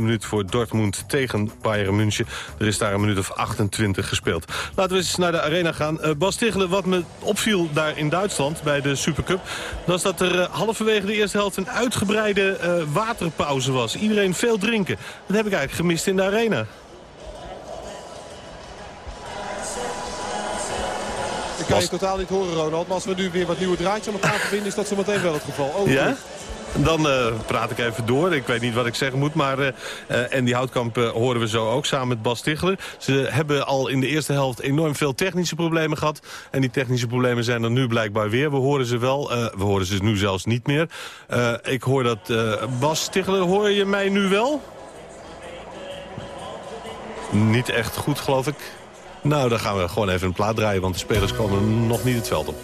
minuut voor Dortmund tegen Bayern München. Er is daar een minuut of 28 gespeeld. Laten we eens naar de arena gaan. Uh, Bas Tichelen, wat me opviel daar in Duitsland bij de Supercup... was dat er uh, halverwege de eerste helft een uitgebreide uh, waterpauze was. Iedereen veel drinken. Dat heb ik eigenlijk gemist in de arena. Ik kan je totaal niet horen, Ronald. Maar als we nu weer wat nieuwe draadjes aan elkaar verbinden... is dat zo meteen wel het geval. Oh, ja? Dan uh, praat ik even door. Ik weet niet wat ik zeggen moet. Maar uh, en die Houtkamp horen we zo ook samen met Bas Tichler. Ze hebben al in de eerste helft enorm veel technische problemen gehad. En die technische problemen zijn er nu blijkbaar weer. We horen ze wel. we horen ze nu zelfs niet meer. ik hoor dat... Bas Tichler, hoor je mij nu wel? Niet echt goed, geloof ik. Nou, dan gaan we gewoon even een plaat draaien. Want de spelers komen nog niet het veld op.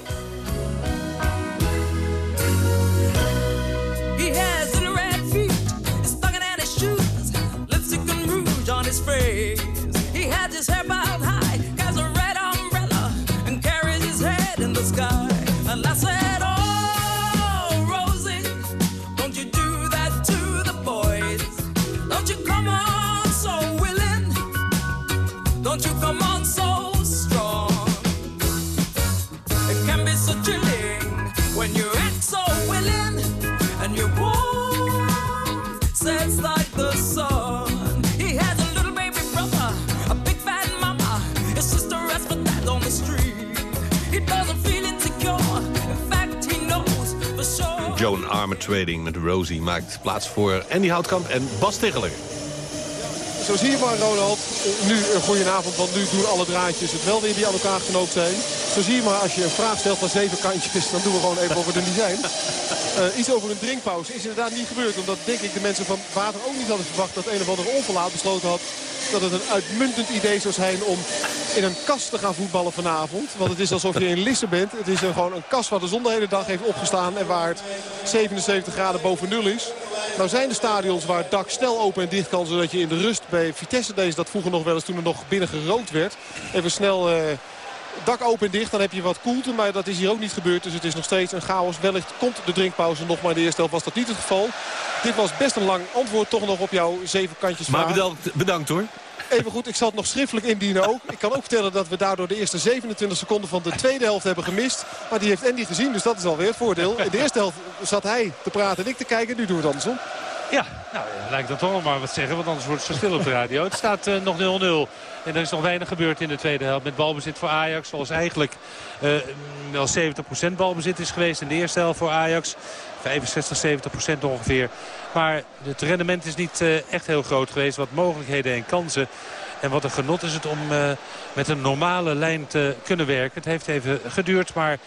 Joan Armour Trading met Rosie maakt plaats voor Andy Houtkamp en Bas Tegeler. Zo zie je maar, Ronald. Nu een goedenavond, want nu doen alle draadjes het wel weer die aan elkaar genoopt zijn. Zo zie je maar, als je een vraag stelt van zeven kantjes, dan doen we gewoon even over de design. Uh, iets over een drinkpauze is inderdaad niet gebeurd. Omdat denk ik de mensen van Water ook niet hadden verwacht dat een of andere onverlaat besloten had dat het een uitmuntend idee zou zijn om in een kast te gaan voetballen vanavond. Want het is alsof je in Lisse bent. Het is een, gewoon een kast waar de zon de hele dag heeft opgestaan en waar het 77 graden boven nul is. Nou zijn de stadions waar het dak snel open en dicht kan. Zodat je in de rust bij Vitesse deze dat vroeger nog wel eens toen er nog binnen gerookt werd. Even snel... Uh, dak open en dicht, dan heb je wat koelte. Maar dat is hier ook niet gebeurd, dus het is nog steeds een chaos. Wellicht komt de drinkpauze nog, maar in de eerste helft was dat niet het geval. Dit was best een lang antwoord toch nog op jouw zeven kantjes. Maar bedankt, bedankt hoor. Even goed, ik zal het nog schriftelijk indienen ook. Ik kan ook vertellen dat we daardoor de eerste 27 seconden van de tweede helft hebben gemist. Maar die heeft Andy gezien, dus dat is alweer het voordeel. In de eerste helft zat hij te praten en ik te kijken. Nu doen we het andersom. Ja, nou lijkt dat nog maar wat zeggen, want anders wordt het stil op de radio. Het staat uh, nog 0-0 en er is nog weinig gebeurd in de tweede helft. Met balbezit voor Ajax, zoals eigenlijk uh, wel 70% balbezit is geweest in de eerste helft voor Ajax. 65, 70% ongeveer. Maar het rendement is niet uh, echt heel groot geweest. Wat mogelijkheden en kansen. En wat een genot is het om uh, met een normale lijn te kunnen werken. Het heeft even geduurd, maar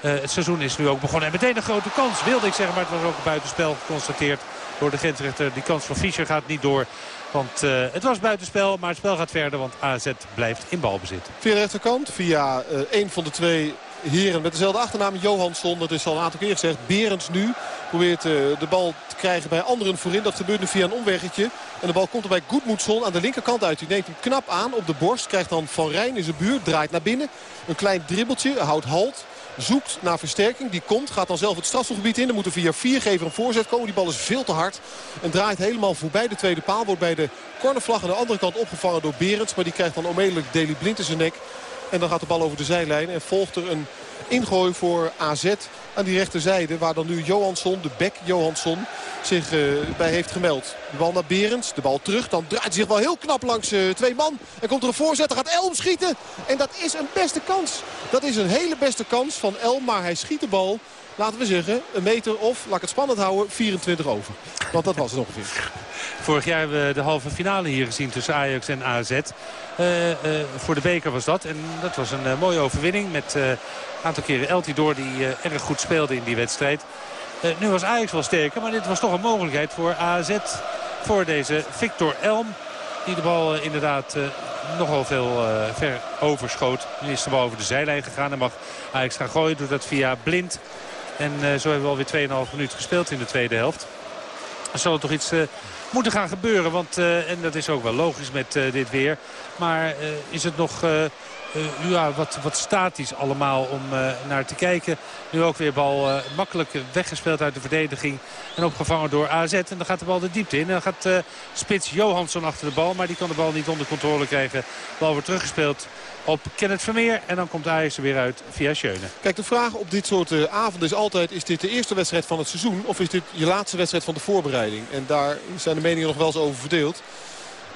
het seizoen is nu ook begonnen. En meteen een grote kans, wilde ik zeggen. Maar het was ook buitenspel geconstateerd door de grensrechter. Die kans van Fischer gaat niet door. Want uh, het was buitenspel, maar het spel gaat verder. Want AZ blijft in balbezit. Via de rechterkant, via uh, een van de twee heren met dezelfde achternaam Johansson. Dat is al een aantal keer gezegd. Berends nu probeert uh, de bal te krijgen bij anderen voorin. Dat gebeurt nu via een omweggetje. En de bal komt er bij Goedmoedson aan de linkerkant uit. Die neemt hem knap aan op de borst. Krijgt dan Van Rijn in zijn buurt. Draait naar binnen. Een klein dribbeltje. Houdt halt. Zoekt naar versterking. Die komt. Gaat dan zelf het strafselgebied in. Dan moet er via viergever een voorzet komen. Die bal is veel te hard. En draait helemaal voorbij de tweede paal. Wordt bij de cornervlag aan de andere kant opgevangen door Berends. Maar die krijgt dan onmiddellijk Deli Blind in zijn nek. En dan gaat de bal over de zijlijn. En volgt er een ingooi voor AZ aan die rechterzijde. Waar dan nu Johansson, de bek Johansson, zich uh, bij heeft gemeld. De bal naar Berends, de bal terug. Dan draait hij zich wel heel knap langs uh, twee man. En komt er een voorzet, dan gaat Elm schieten. En dat is een beste kans. Dat is een hele beste kans van Elm, maar hij schiet de bal laten we zeggen, een meter of, laat ik het spannend houden, 24 over. Want dat was het ongeveer. Vorig jaar hebben we de halve finale hier gezien tussen Ajax en AZ. Uh, uh, voor de beker was dat. En dat was een uh, mooie overwinning met een aantal keren Eltidoor die erg goed speelde in die wedstrijd. nu was Ajax wel sterker, maar dit was toch een mogelijkheid voor AZ. Voor deze Victor Elm. Die de bal inderdaad nogal veel ver overschoot. Nu is de bal over de zijlijn gegaan. En mag Ajax gaan gooien. Doet dat via Blind. En zo hebben we alweer 2,5 minuten gespeeld in de tweede helft. Er zal toch iets moeten gaan gebeuren. Want, uh, en dat is ook wel logisch met dit weer. Maar is het nog ja, wat, wat statisch allemaal om naar te kijken. Nu ook weer bal makkelijk weggespeeld uit de verdediging. En opgevangen door AZ. En dan gaat de bal de diepte in. Dan gaat spits Johansson achter de bal. Maar die kan de bal niet onder controle krijgen. Bal wordt teruggespeeld op Kenneth Vermeer. En dan komt Ajax er weer uit via Schöne. Kijk, de vraag op dit soort uh, avonden is altijd... is dit de eerste wedstrijd van het seizoen of is dit je laatste wedstrijd van de voorbereiding? En daar zijn de meningen nog wel eens over verdeeld.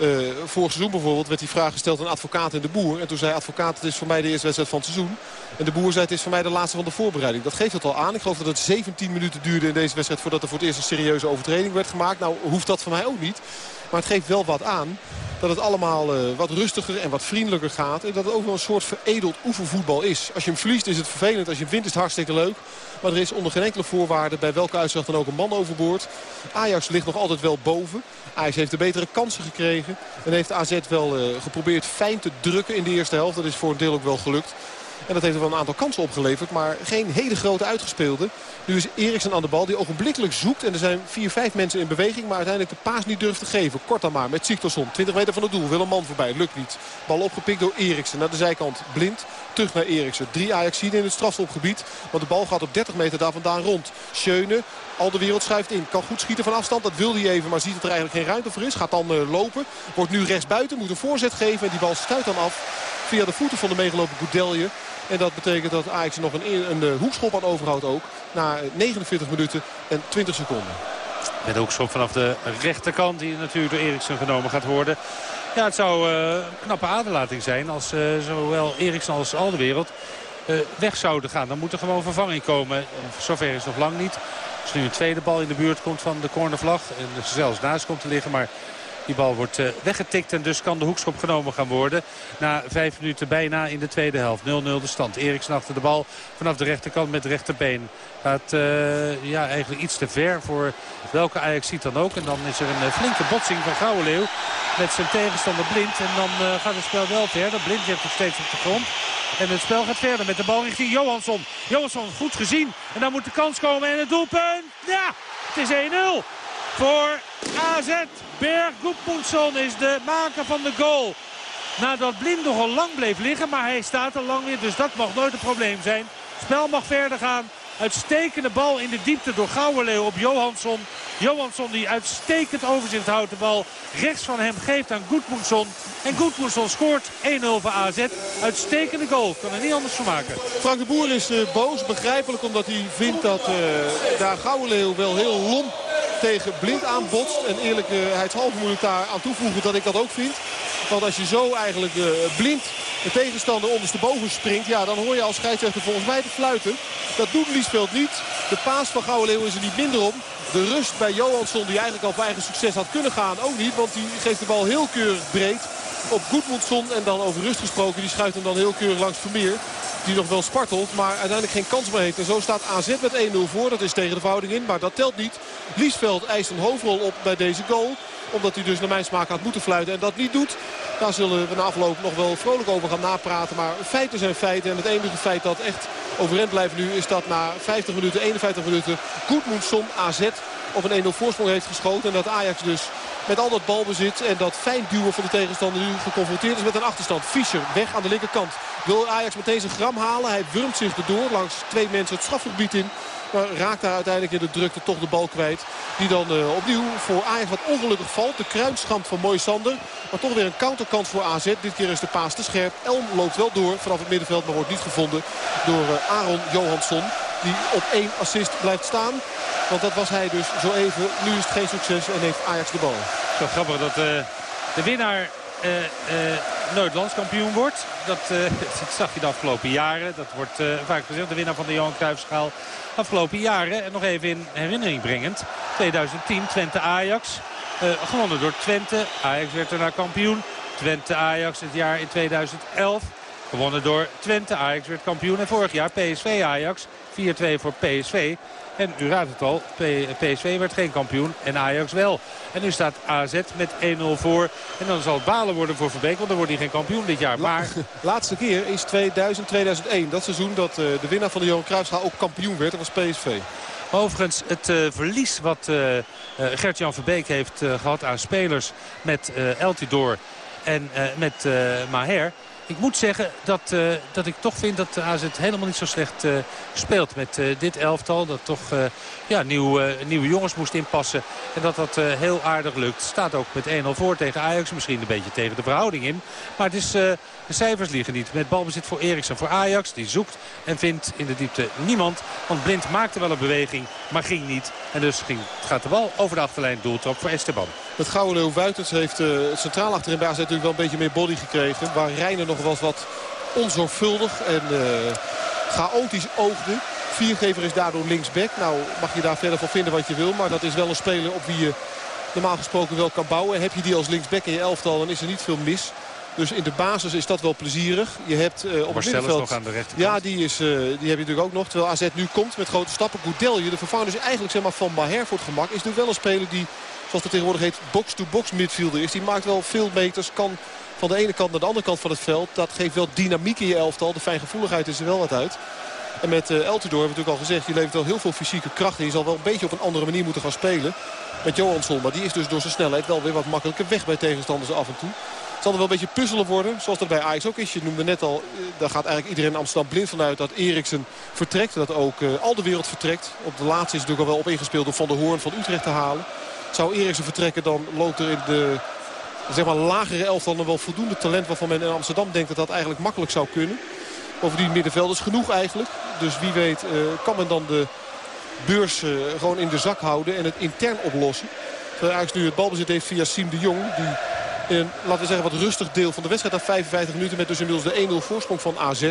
Uh, vorig seizoen bijvoorbeeld werd die vraag gesteld aan advocaat en de boer. En toen zei advocaat het is voor mij de eerste wedstrijd van het seizoen. En de boer zei het is voor mij de laatste van de voorbereiding. Dat geeft het al aan. Ik geloof dat het 17 minuten duurde in deze wedstrijd voordat er voor het eerst een serieuze overtreding werd gemaakt. Nou hoeft dat voor mij ook niet. Maar het geeft wel wat aan dat het allemaal uh, wat rustiger en wat vriendelijker gaat. En dat het ook wel een soort veredeld oefenvoetbal is. Als je hem verliest is het vervelend. Als je hem wint is het hartstikke leuk. Maar er is onder geen enkele voorwaarde bij welke uitslag dan ook een man overboord. Ajax ligt nog altijd wel boven. Ajax heeft de betere kansen gekregen. En heeft AZ wel uh, geprobeerd fijn te drukken in de eerste helft. Dat is voor een deel ook wel gelukt. En dat heeft er wel een aantal kansen opgeleverd. Maar geen hele grote uitgespeelde. Nu is Eriksen aan de bal die ogenblikkelijk zoekt. En er zijn vier, vijf mensen in beweging. Maar uiteindelijk de paas niet durft te geven. Kort dan maar met Siktorsson. 20 meter van het doel. Wil een man voorbij. Lukt niet. Bal opgepikt door Eriksen. Naar de zijkant. Blind. Terug naar Eriksen. Drie Ajax in het strafschopgebied. Want de bal gaat op 30 meter daar vandaan rond. Schöne. Al de wereld schuift in. Kan goed schieten van afstand. Dat wil hij even. Maar ziet dat er eigenlijk geen ruimte voor is. Gaat dan uh, lopen. Wordt nu rechts buiten. Moet een voorzet geven. En die bal stuit dan af. Via de voeten van de meegelopen Goudelje. En dat betekent dat Ajax nog een, een, eh, hoekschop aan overhoudt ook. Na 49 minuten en 20 seconden. Met de hoekschop vanaf de rechterkant die natuurlijk door Eriksen genomen gaat worden. Ja, het zou een knappe aderlating zijn als zowel Eriksen als Aldewereld uh, weg zouden gaan. Dan moet er gewoon vervanging komen. Zover is nog lang niet. Als nu een tweede bal in de buurt komt van de cornervlag. En zelfs naast komt te liggen. Maar die bal wordt uh, weggetikt en dus kan de hoekschop genomen gaan worden. Na vijf minuten bijna in de tweede helft. 0-0 de stand. Eriksen achter de bal vanaf de rechterkant met rechterbeen. Gaat uh, ja, eigenlijk iets te ver voor welke Ajax ziet dan ook. En dan is er een uh, flinke botsing van Gouwenleeuw met zijn tegenstander Blind. En dan gaat het spel wel verder. Blind ligt nog steeds op de grond. En het spel gaat verder met de bal richting Johansson. Johansson goed gezien. En dan moet de kans komen en het doelpunt. Ja, het is 1-0 voor AZ. Berg Goedmoensson is de maker van de goal. Nadat Blind nogal lang bleef liggen, maar hij staat er lang weer. Dus dat mag nooit een probleem zijn. Het spel mag verder gaan. Uitstekende bal in de diepte door Gouwenleeuw op Johansson. Johansson die uitstekend overzicht houdt. De bal rechts van hem geeft aan Goedmoensson. En Goedmoensson scoort 1-0 voor AZ. Uitstekende goal. Kan er niet anders van maken. Frank de Boer is uh, boos. Begrijpelijk omdat hij vindt dat uh, daar Gouwenleeuw wel heel lomp tegen Blind aanbotst. En eerlijkheidshalve moet ik daar aan toevoegen dat ik dat ook vind. Want als je zo eigenlijk uh, blind de tegenstander ondersteboven springt... ja, dan hoor je als scheidsrechter volgens mij te fluiten. Dat doet Liesveld niet. De paas van Gouwenleeuw is er niet minder om. De rust bij Johansson, die eigenlijk al voor eigen succes had kunnen gaan, ook niet. Want die geeft de bal heel keurig breed op Goedmundsson. En dan over rust gesproken, die schuift hem dan heel keurig langs Vermeer. Die nog wel spartelt, maar uiteindelijk geen kans meer heeft. En zo staat AZ met 1-0 voor. Dat is tegen de verhouding in, maar dat telt niet. Liesveld eist een hoofdrol op bij deze goal omdat hij dus naar mijn smaak had moeten fluiten en dat niet doet. Daar zullen we na afloop nog wel vrolijk over gaan napraten. Maar feiten zijn feiten. En het enige feit dat echt overeind blijft nu is dat na 50 minuten, 51 minuten... Goedmoedson AZ op een 1-0 voorsprong heeft geschoten. En dat Ajax dus met al dat balbezit en dat fijn duwen van de tegenstander nu geconfronteerd is met een achterstand. Fischer weg aan de linkerkant. Wil Ajax meteen zijn gram halen. Hij wurmt zich erdoor langs twee mensen het strafgebied in. Maar raakt daar uiteindelijk in de drukte toch de bal kwijt. Die dan uh, opnieuw voor Ajax wat ongelukkig valt. De kruinschand van Moisander. Maar toch weer een counterkant voor AZ. Dit keer is de paas te scherp. Elm loopt wel door vanaf het middenveld. Maar wordt niet gevonden door uh, Aaron Johansson. Die op één assist blijft staan. Want dat was hij dus zo even. Nu is het geen succes en heeft Ajax de bal. Zo grappig dat uh, de winnaar uh, uh, nooit landskampioen wordt. Dat, zag je de afgelopen jaren. Dat wordt vaak gezegd. De winnaar van de Johan Cruijffschaal afgelopen jaren. En nog even in herinnering brengend. 2010 Twente-Ajax. gewonnen door Twente. Ajax werd daarna kampioen. Twente-Ajax het jaar in 2011. Gewonnen door Twente. Ajax werd kampioen. En vorig jaar PSV-Ajax. 4-2 voor PSV. En u raadt het al, PSV werd geen kampioen en Ajax wel. En nu staat AZ met 1-0 voor. En dan zal het balen worden voor Verbeek, want dan wordt hij geen kampioen dit jaar. Maar... Laatste keer is 2000-2001. Dat seizoen dat uh, de winnaar van de Johan Cruijffschaal ook kampioen werd. Dat was PSV. Overigens, het uh, verlies wat uh, uh, Gert-Jan Verbeek heeft gehad aan spelers met Eltidoor en met Maher ik moet zeggen dat, uh, dat ik toch vind dat AZ helemaal niet zo slecht uh, speelt met uh, dit elftal. Dat toch ja, nieuw, nieuwe jongens moest inpassen. En dat dat heel aardig lukt. Staat ook met 1-0 voor tegen Ajax. Misschien een beetje tegen de verhouding in. Maar het is, de cijfers liggen niet. Met balbezit voor Eriksen voor Ajax. Die zoekt en vindt in de diepte niemand. Want Blind maakte wel een beweging, maar ging niet. En dus ging, gaat de bal over de achterlijn doeltrap voor Esteban. Het Gouden Leeuw Wuitens heeft uh, centraal achterin AZ natuurlijk wel een beetje meer body gekregen. Waar Reiner nog was wat onzorgvuldig en uh, chaotisch oogde. Viergever is daardoor linksback. Nou mag je daar verder van vinden wat je wil. Maar dat is wel een speler op wie je normaal gesproken wel kan bouwen. Heb je die als linksback in je elftal dan is er niet veel mis. Dus in de basis is dat wel plezierig. Je hebt uh, op het middenveld... nog aan de rechterkant. Ja, die, is, uh, die heb je natuurlijk ook nog. Terwijl AZ nu komt met grote stappen. Goudelje, de vervanger is eigenlijk zeg maar, van Maher voor het gemak. Is natuurlijk wel een speler die zoals het tegenwoordig heet, box-to-box midfielder is. Die maakt wel veel meters, kan van de ene kant naar de andere kant van het veld. Dat geeft wel dynamiek in je elftal. De fijngevoeligheid is er wel wat uit. En met uh, Eltidoor hebben we natuurlijk al gezegd, die levert wel heel veel fysieke kracht. En je zal wel een beetje op een andere manier moeten gaan spelen. Met Johansson, maar die is dus door zijn snelheid wel weer wat makkelijker weg bij tegenstanders af en toe. Het zal er wel een beetje puzzelen worden, zoals dat bij Ajax ook is. Je noemde net al, eh, daar gaat eigenlijk iedereen in Amsterdam blind vanuit dat Eriksen vertrekt. Dat ook uh, al de wereld vertrekt. Op de laatste is natuurlijk al wel op ingespeeld om Van der Hoorn van Utrecht te halen. Zou Eriksen vertrekken dan loopt er in de zeg maar, lagere elftal nog wel voldoende talent... waarvan men in Amsterdam denkt dat dat eigenlijk makkelijk zou kunnen. Bovendien middenveld is genoeg eigenlijk. Dus wie weet uh, kan men dan de beurs gewoon in de zak houden en het intern oplossen. Terwijl Ajax nu het balbezit heeft via Siem de Jong. Die in laten we zeggen, wat rustig deel van de wedstrijd... na 55 minuten met dus inmiddels de 1-0 voorsprong van AZ...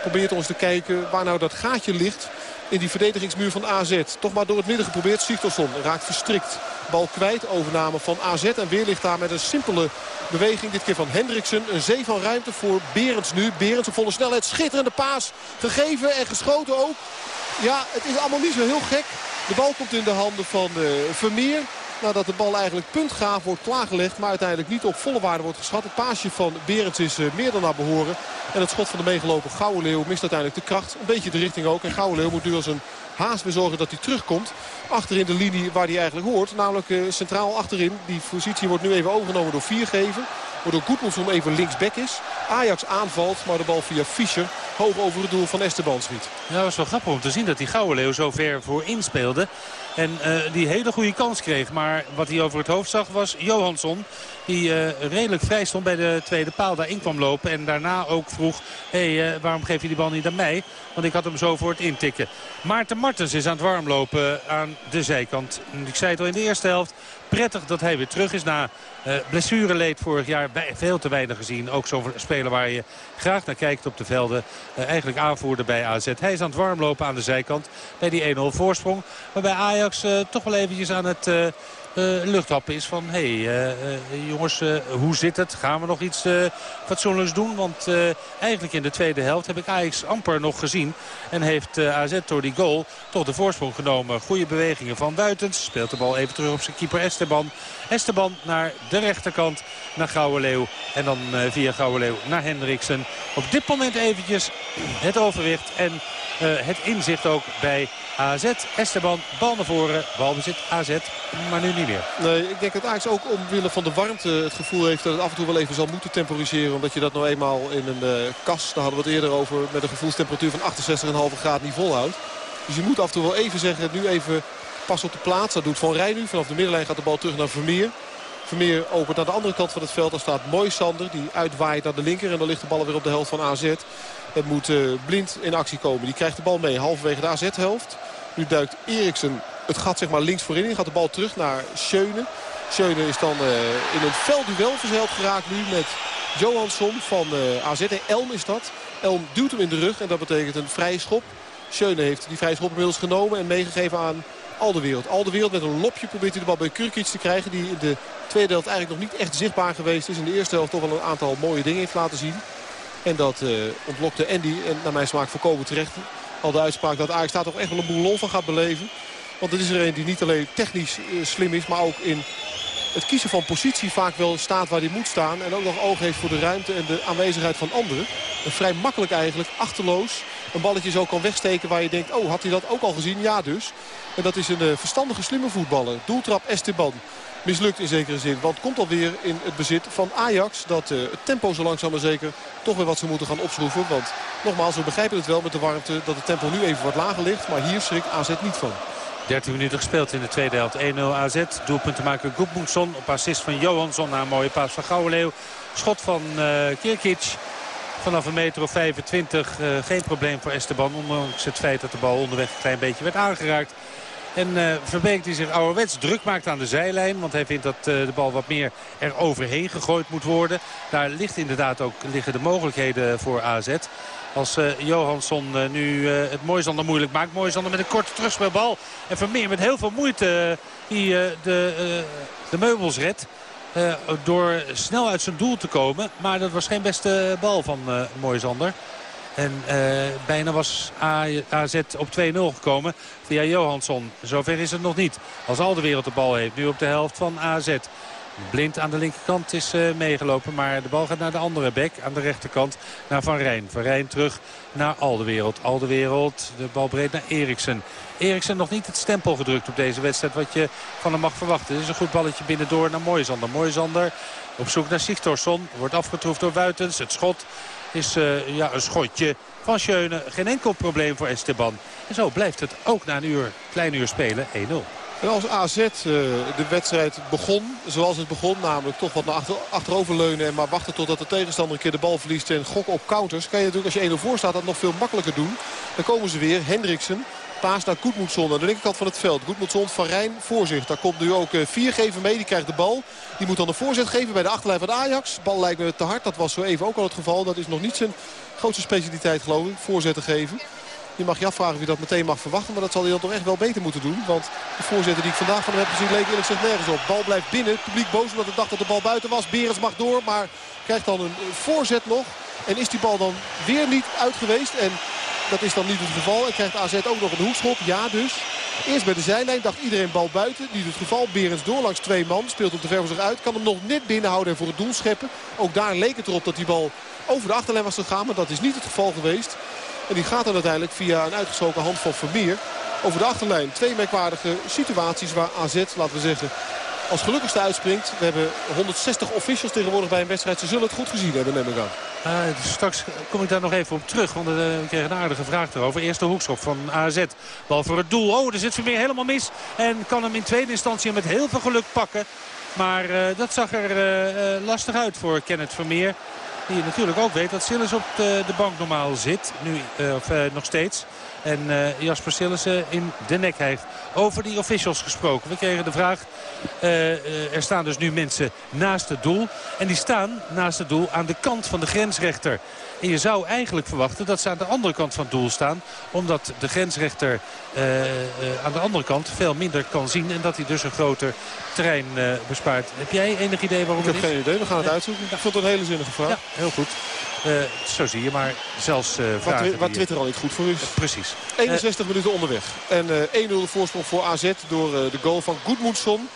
probeert ons te kijken waar nou dat gaatje ligt in die verdedigingsmuur van AZ. Toch maar door het midden geprobeerd. Sigtorsson raakt verstrikt. Bal kwijt. Overname van AZ. En weer ligt daar met een simpele beweging. Dit keer van Hendriksen. Een zee van ruimte voor Berends nu. Berends op volle snelheid. Schitterende paas. Gegeven en geschoten ook. Ja, het is allemaal niet zo heel gek. De bal komt in de handen van uh, Vermeer. Nadat de bal eigenlijk puntgaaf wordt klaargelegd. Maar uiteindelijk niet op volle waarde wordt geschat. Het paasje van Berends is uh, meer dan naar behoren. En het schot van de meegelopen Leeuw mist uiteindelijk de kracht. Een beetje de richting ook. En Leeuw moet nu als een haast weer zorgen dat hij terugkomt. Achterin de linie waar hij eigenlijk hoort. Namelijk uh, centraal achterin. Die positie wordt nu even overgenomen door Viergever. Waardoor Goedmanson even linksback is. Ajax aanvalt, maar de bal via Fischer hoog over het doel van Esteban schiet. Ja, het was wel grappig om te zien dat die Leeuw zo ver voor inspeelde. En uh, die hele goede kans kreeg. Maar wat hij over het hoofd zag was Johansson. Die uh, redelijk vrij stond bij de tweede paal daarin kwam lopen. En daarna ook vroeg, hé, uh, waarom geef je die bal niet aan mij? Want ik had hem zo voor het intikken. Maarten Martens is aan het warmlopen aan de zijkant. Ik zei het al in de eerste helft. Prettig dat hij weer terug is na uh, blessureleed vorig jaar. Bij, veel te weinig gezien. Ook zo'n speler waar je graag naar kijkt op de velden. Uh, eigenlijk aanvoerder bij AZ. Hij is aan het warmlopen aan de zijkant. Bij die 1-0 voorsprong. Maar bij Ajax uh, toch wel eventjes aan het luchthappen is van... hé hey, uh, uh, jongens, hoe zit het? Gaan we nog iets fatsoenlijks doen? Want eigenlijk in de tweede helft heb ik Ajax amper nog gezien. En heeft AZ door die goal toch de voorsprong genomen. Goede bewegingen van Buitens. Speelt de bal even terug op zijn keeper Esteban. Esteban naar de rechterkant, naar Gouwe Leeuw. En dan via Gouwe Leeuw naar Hendriksen. Op dit moment eventjes het overwicht en het inzicht ook bij AZ. Esteban, bal naar voren, balbezit AZ, maar nu niet meer. Nee, ik denk dat Ajax ook omwille van de warmte het gevoel heeft dat het af en toe wel even zal moeten temporiseren. Omdat je dat nou eenmaal in een uh, kas, daar hadden we het eerder over, met een gevoelstemperatuur van 68,5 graden niet volhoudt. Dus je moet af en toe wel even zeggen, nu even pas op de plaats. Dat doet Van Rijn nu. Vanaf de middenlijn gaat de bal terug naar Vermeer. Vermeer opent naar de andere kant van het veld. Daar staat Mooi Sander. Die uitwaait naar de linker. En dan ligt de bal weer op de helft van AZ. Het moet uh, blind in actie komen. Die krijgt de bal mee halverwege de AZ-helft. Nu duikt Eriksen het gat zeg maar links voorin Gaat de bal terug naar Schöne. Schöne is dan uh, in een fel duel verzeild geraakt nu met Johansson van uh, AZ. Elm is dat. Elm duwt hem in de rug en dat betekent een vrije schop. Schöne heeft die vrije schop inmiddels genomen en meegegeven aan Alderwereld. Alderwereld met een lopje probeert hij de bal bij Kurkic te krijgen. Die in de tweede helft eigenlijk nog niet echt zichtbaar geweest is. In de eerste helft toch wel een aantal mooie dingen heeft laten zien. En dat uh, ontlokte Andy en naar mijn smaak voorkomen terecht. Al de uitspraak dat Ajax daar toch echt wel een boel van gaat beleven. Want het is er een die niet alleen technisch uh, slim is, maar ook in het kiezen van positie vaak wel staat waar hij moet staan. En ook nog oog heeft voor de ruimte en de aanwezigheid van anderen. En vrij makkelijk eigenlijk, achterloos. Een balletje zo kan wegsteken waar je denkt, oh had hij dat ook al gezien? Ja dus. En dat is een verstandige, slimme voetballer. Doeltrap Esteban mislukt in zekere zin. Want komt alweer in het bezit van Ajax. Dat uh, het tempo zo langzaam maar zeker toch weer wat ze moeten gaan opschroeven. Want nogmaals, we begrijpen het wel met de warmte dat het tempo nu even wat lager ligt. Maar hier schrikt AZ niet van. 13 minuten gespeeld in de tweede helft. 1-0 AZ. Doelpunt maken Goedmoedson op assist van Johansson. Na een mooie paas van Gouwenleeuw. Schot van uh, Kirkic. Vanaf een meter of 25 uh, geen probleem voor Esteban. Ondanks het feit dat de bal onderweg een klein beetje werd aangeraakt. En uh, Verbeek die zich ouderwets druk maakt aan de zijlijn. Want hij vindt dat uh, de bal wat meer er overheen gegooid moet worden. Daar ligt inderdaad ook, liggen de mogelijkheden voor AZ. Als Johansson nu het Moisander moeilijk maakt. Moisander met een korte terugspelbal. En Vermeer met heel veel moeite die de, de meubels redt. Door snel uit zijn doel te komen. Maar dat was geen beste bal van uh, Moisander. En uh, bijna was AZ op 2-0 gekomen via Johansson. Zover is het nog niet. Als al de wereld de bal heeft. Nu op de helft van AZ. Blind aan de linkerkant is uh, meegelopen. Maar de bal gaat naar de andere bek. Aan de rechterkant naar Van Rijn. Van Rijn terug naar Aldewereld. Aldewereld, de bal breed naar Eriksen. Eriksen nog niet het stempel gedrukt op deze wedstrijd. Wat je van hem mag verwachten. Dit is een goed balletje binnendoor naar Mooisander. Mooisander op zoek naar Sigtorsson. Wordt afgetroefd door Wuitens. Het schot is uh, ja, een schotje van Schöne. Geen enkel probleem voor Esteban. En zo blijft het ook na een uur, klein uur spelen 1-0. En als AZ uh, de wedstrijd begon, zoals het begon, namelijk toch wat naar achter, achterover leunen en maar wachten totdat de tegenstander een keer de bal verliest en gokken op counters, kan je natuurlijk als je 1-0 voor staat dat nog veel makkelijker doen. Dan komen ze weer, Hendriksen, paas naar Goedmoedson aan de linkerkant van het veld. Goedmoedson van Rijn voor zich. Daar komt nu ook uh, Viergever mee, die krijgt de bal. Die moet dan de voorzet geven bij de achterlijn van Ajax. Bal lijkt me te hard, dat was zo even ook al het geval. Dat is nog niet zijn grootste specialiteit geloof ik, voorzetten geven. Je mag je afvragen of je dat meteen mag verwachten. Maar dat zal hij dan toch echt wel beter moeten doen. Want de voorzetten die ik vandaag van hem heb gezien leek eerlijk gezegd nergens op. Bal blijft binnen. Het publiek boos omdat het dacht dat de bal buiten was. Berens mag door, maar krijgt dan een voorzet nog. En is die bal dan weer niet uit geweest. En dat is dan niet het geval. En krijgt AZ ook nog een hoekschop. Ja dus. Eerst bij de zijlijn dacht iedereen bal buiten. Niet het geval. Berens door langs twee man. Speelt op de ver zich uit. Kan hem nog net binnenhouden en voor het doel scheppen. Ook daar leek het erop dat die bal over de achterlijn was gegaan. Maar dat is niet het geval geweest. En die gaat dan uiteindelijk via een uitgestoken hand van Vermeer over de achterlijn. Twee merkwaardige situaties waar AZ, laten we zeggen, als gelukkigste uitspringt. We hebben 160 officials tegenwoordig bij een wedstrijd. Ze zullen het goed gezien hebben, neem ik aan. Uh, straks kom ik daar nog even op terug. Want uh, we kregen een aardige vraag erover. Eerste hoekschop van AZ. Bal voor het doel. Oh, er zit Vermeer helemaal mis. En kan hem in tweede instantie met heel veel geluk pakken. Maar uh, dat zag er lastig uit voor Kenneth Vermeer. Die natuurlijk ook weet dat Sillis op de, de bank normaal zit. Nu, of nog steeds. En uh, Jasper Sillissen in de nek heeft over die officials gesproken. We kregen de vraag, er staan dus nu mensen naast het doel. En die staan naast het doel aan de kant van de grensrechter. En je zou eigenlijk verwachten dat ze aan de andere kant van het doel staan. Omdat de grensrechter aan de andere kant veel minder kan zien. En dat hij dus een groter terrein bespaart. Heb jij enig idee waarom Ik heb geen idee, we gaan het uitzoeken. Ik vond het een hele zinnige vraag. Ja, heel goed. Zo zie je, maar zelfs Wat, wat Twitter al niet goed voor is. Precies. 61 minuten onderweg. En 1-0 de voorsprong voor AZ door de goal van Goedmoedson.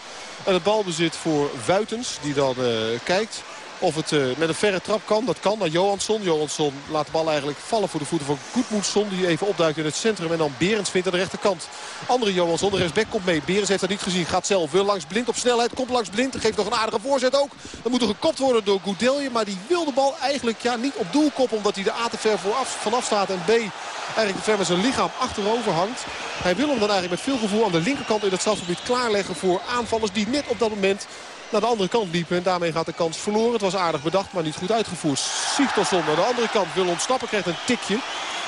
En het balbezit voor Wuitens, die dan kijkt. Of het uh, met een verre trap kan, dat kan naar Johansson. Johansson laat de bal eigenlijk vallen voor de voeten van Goedmoedson. Die even opduikt in het centrum en dan Berends vindt aan de rechterkant. Andere Johansson, de rechtsback komt mee. Berends heeft dat niet gezien, gaat zelf. Wil langs blind op snelheid, komt langs blind. Geeft nog een aardige voorzet ook. Dan moet er gekopt worden door Goudelje. Maar die wil de bal eigenlijk ja, niet op doel koppen. Omdat hij de A te ver vooraf, vanaf staat en B eigenlijk te ver met zijn lichaam achterover hangt. Hij wil hem dan eigenlijk met veel gevoel aan de linkerkant in het strafgebied klaarleggen voor aanvallers die net op dat moment naar de andere kant liepen. En daarmee gaat de kans verloren. Het was aardig bedacht, maar niet goed uitgevoerd. Sigtorsson naar de andere kant wil ontsnappen. Krijgt een tikje.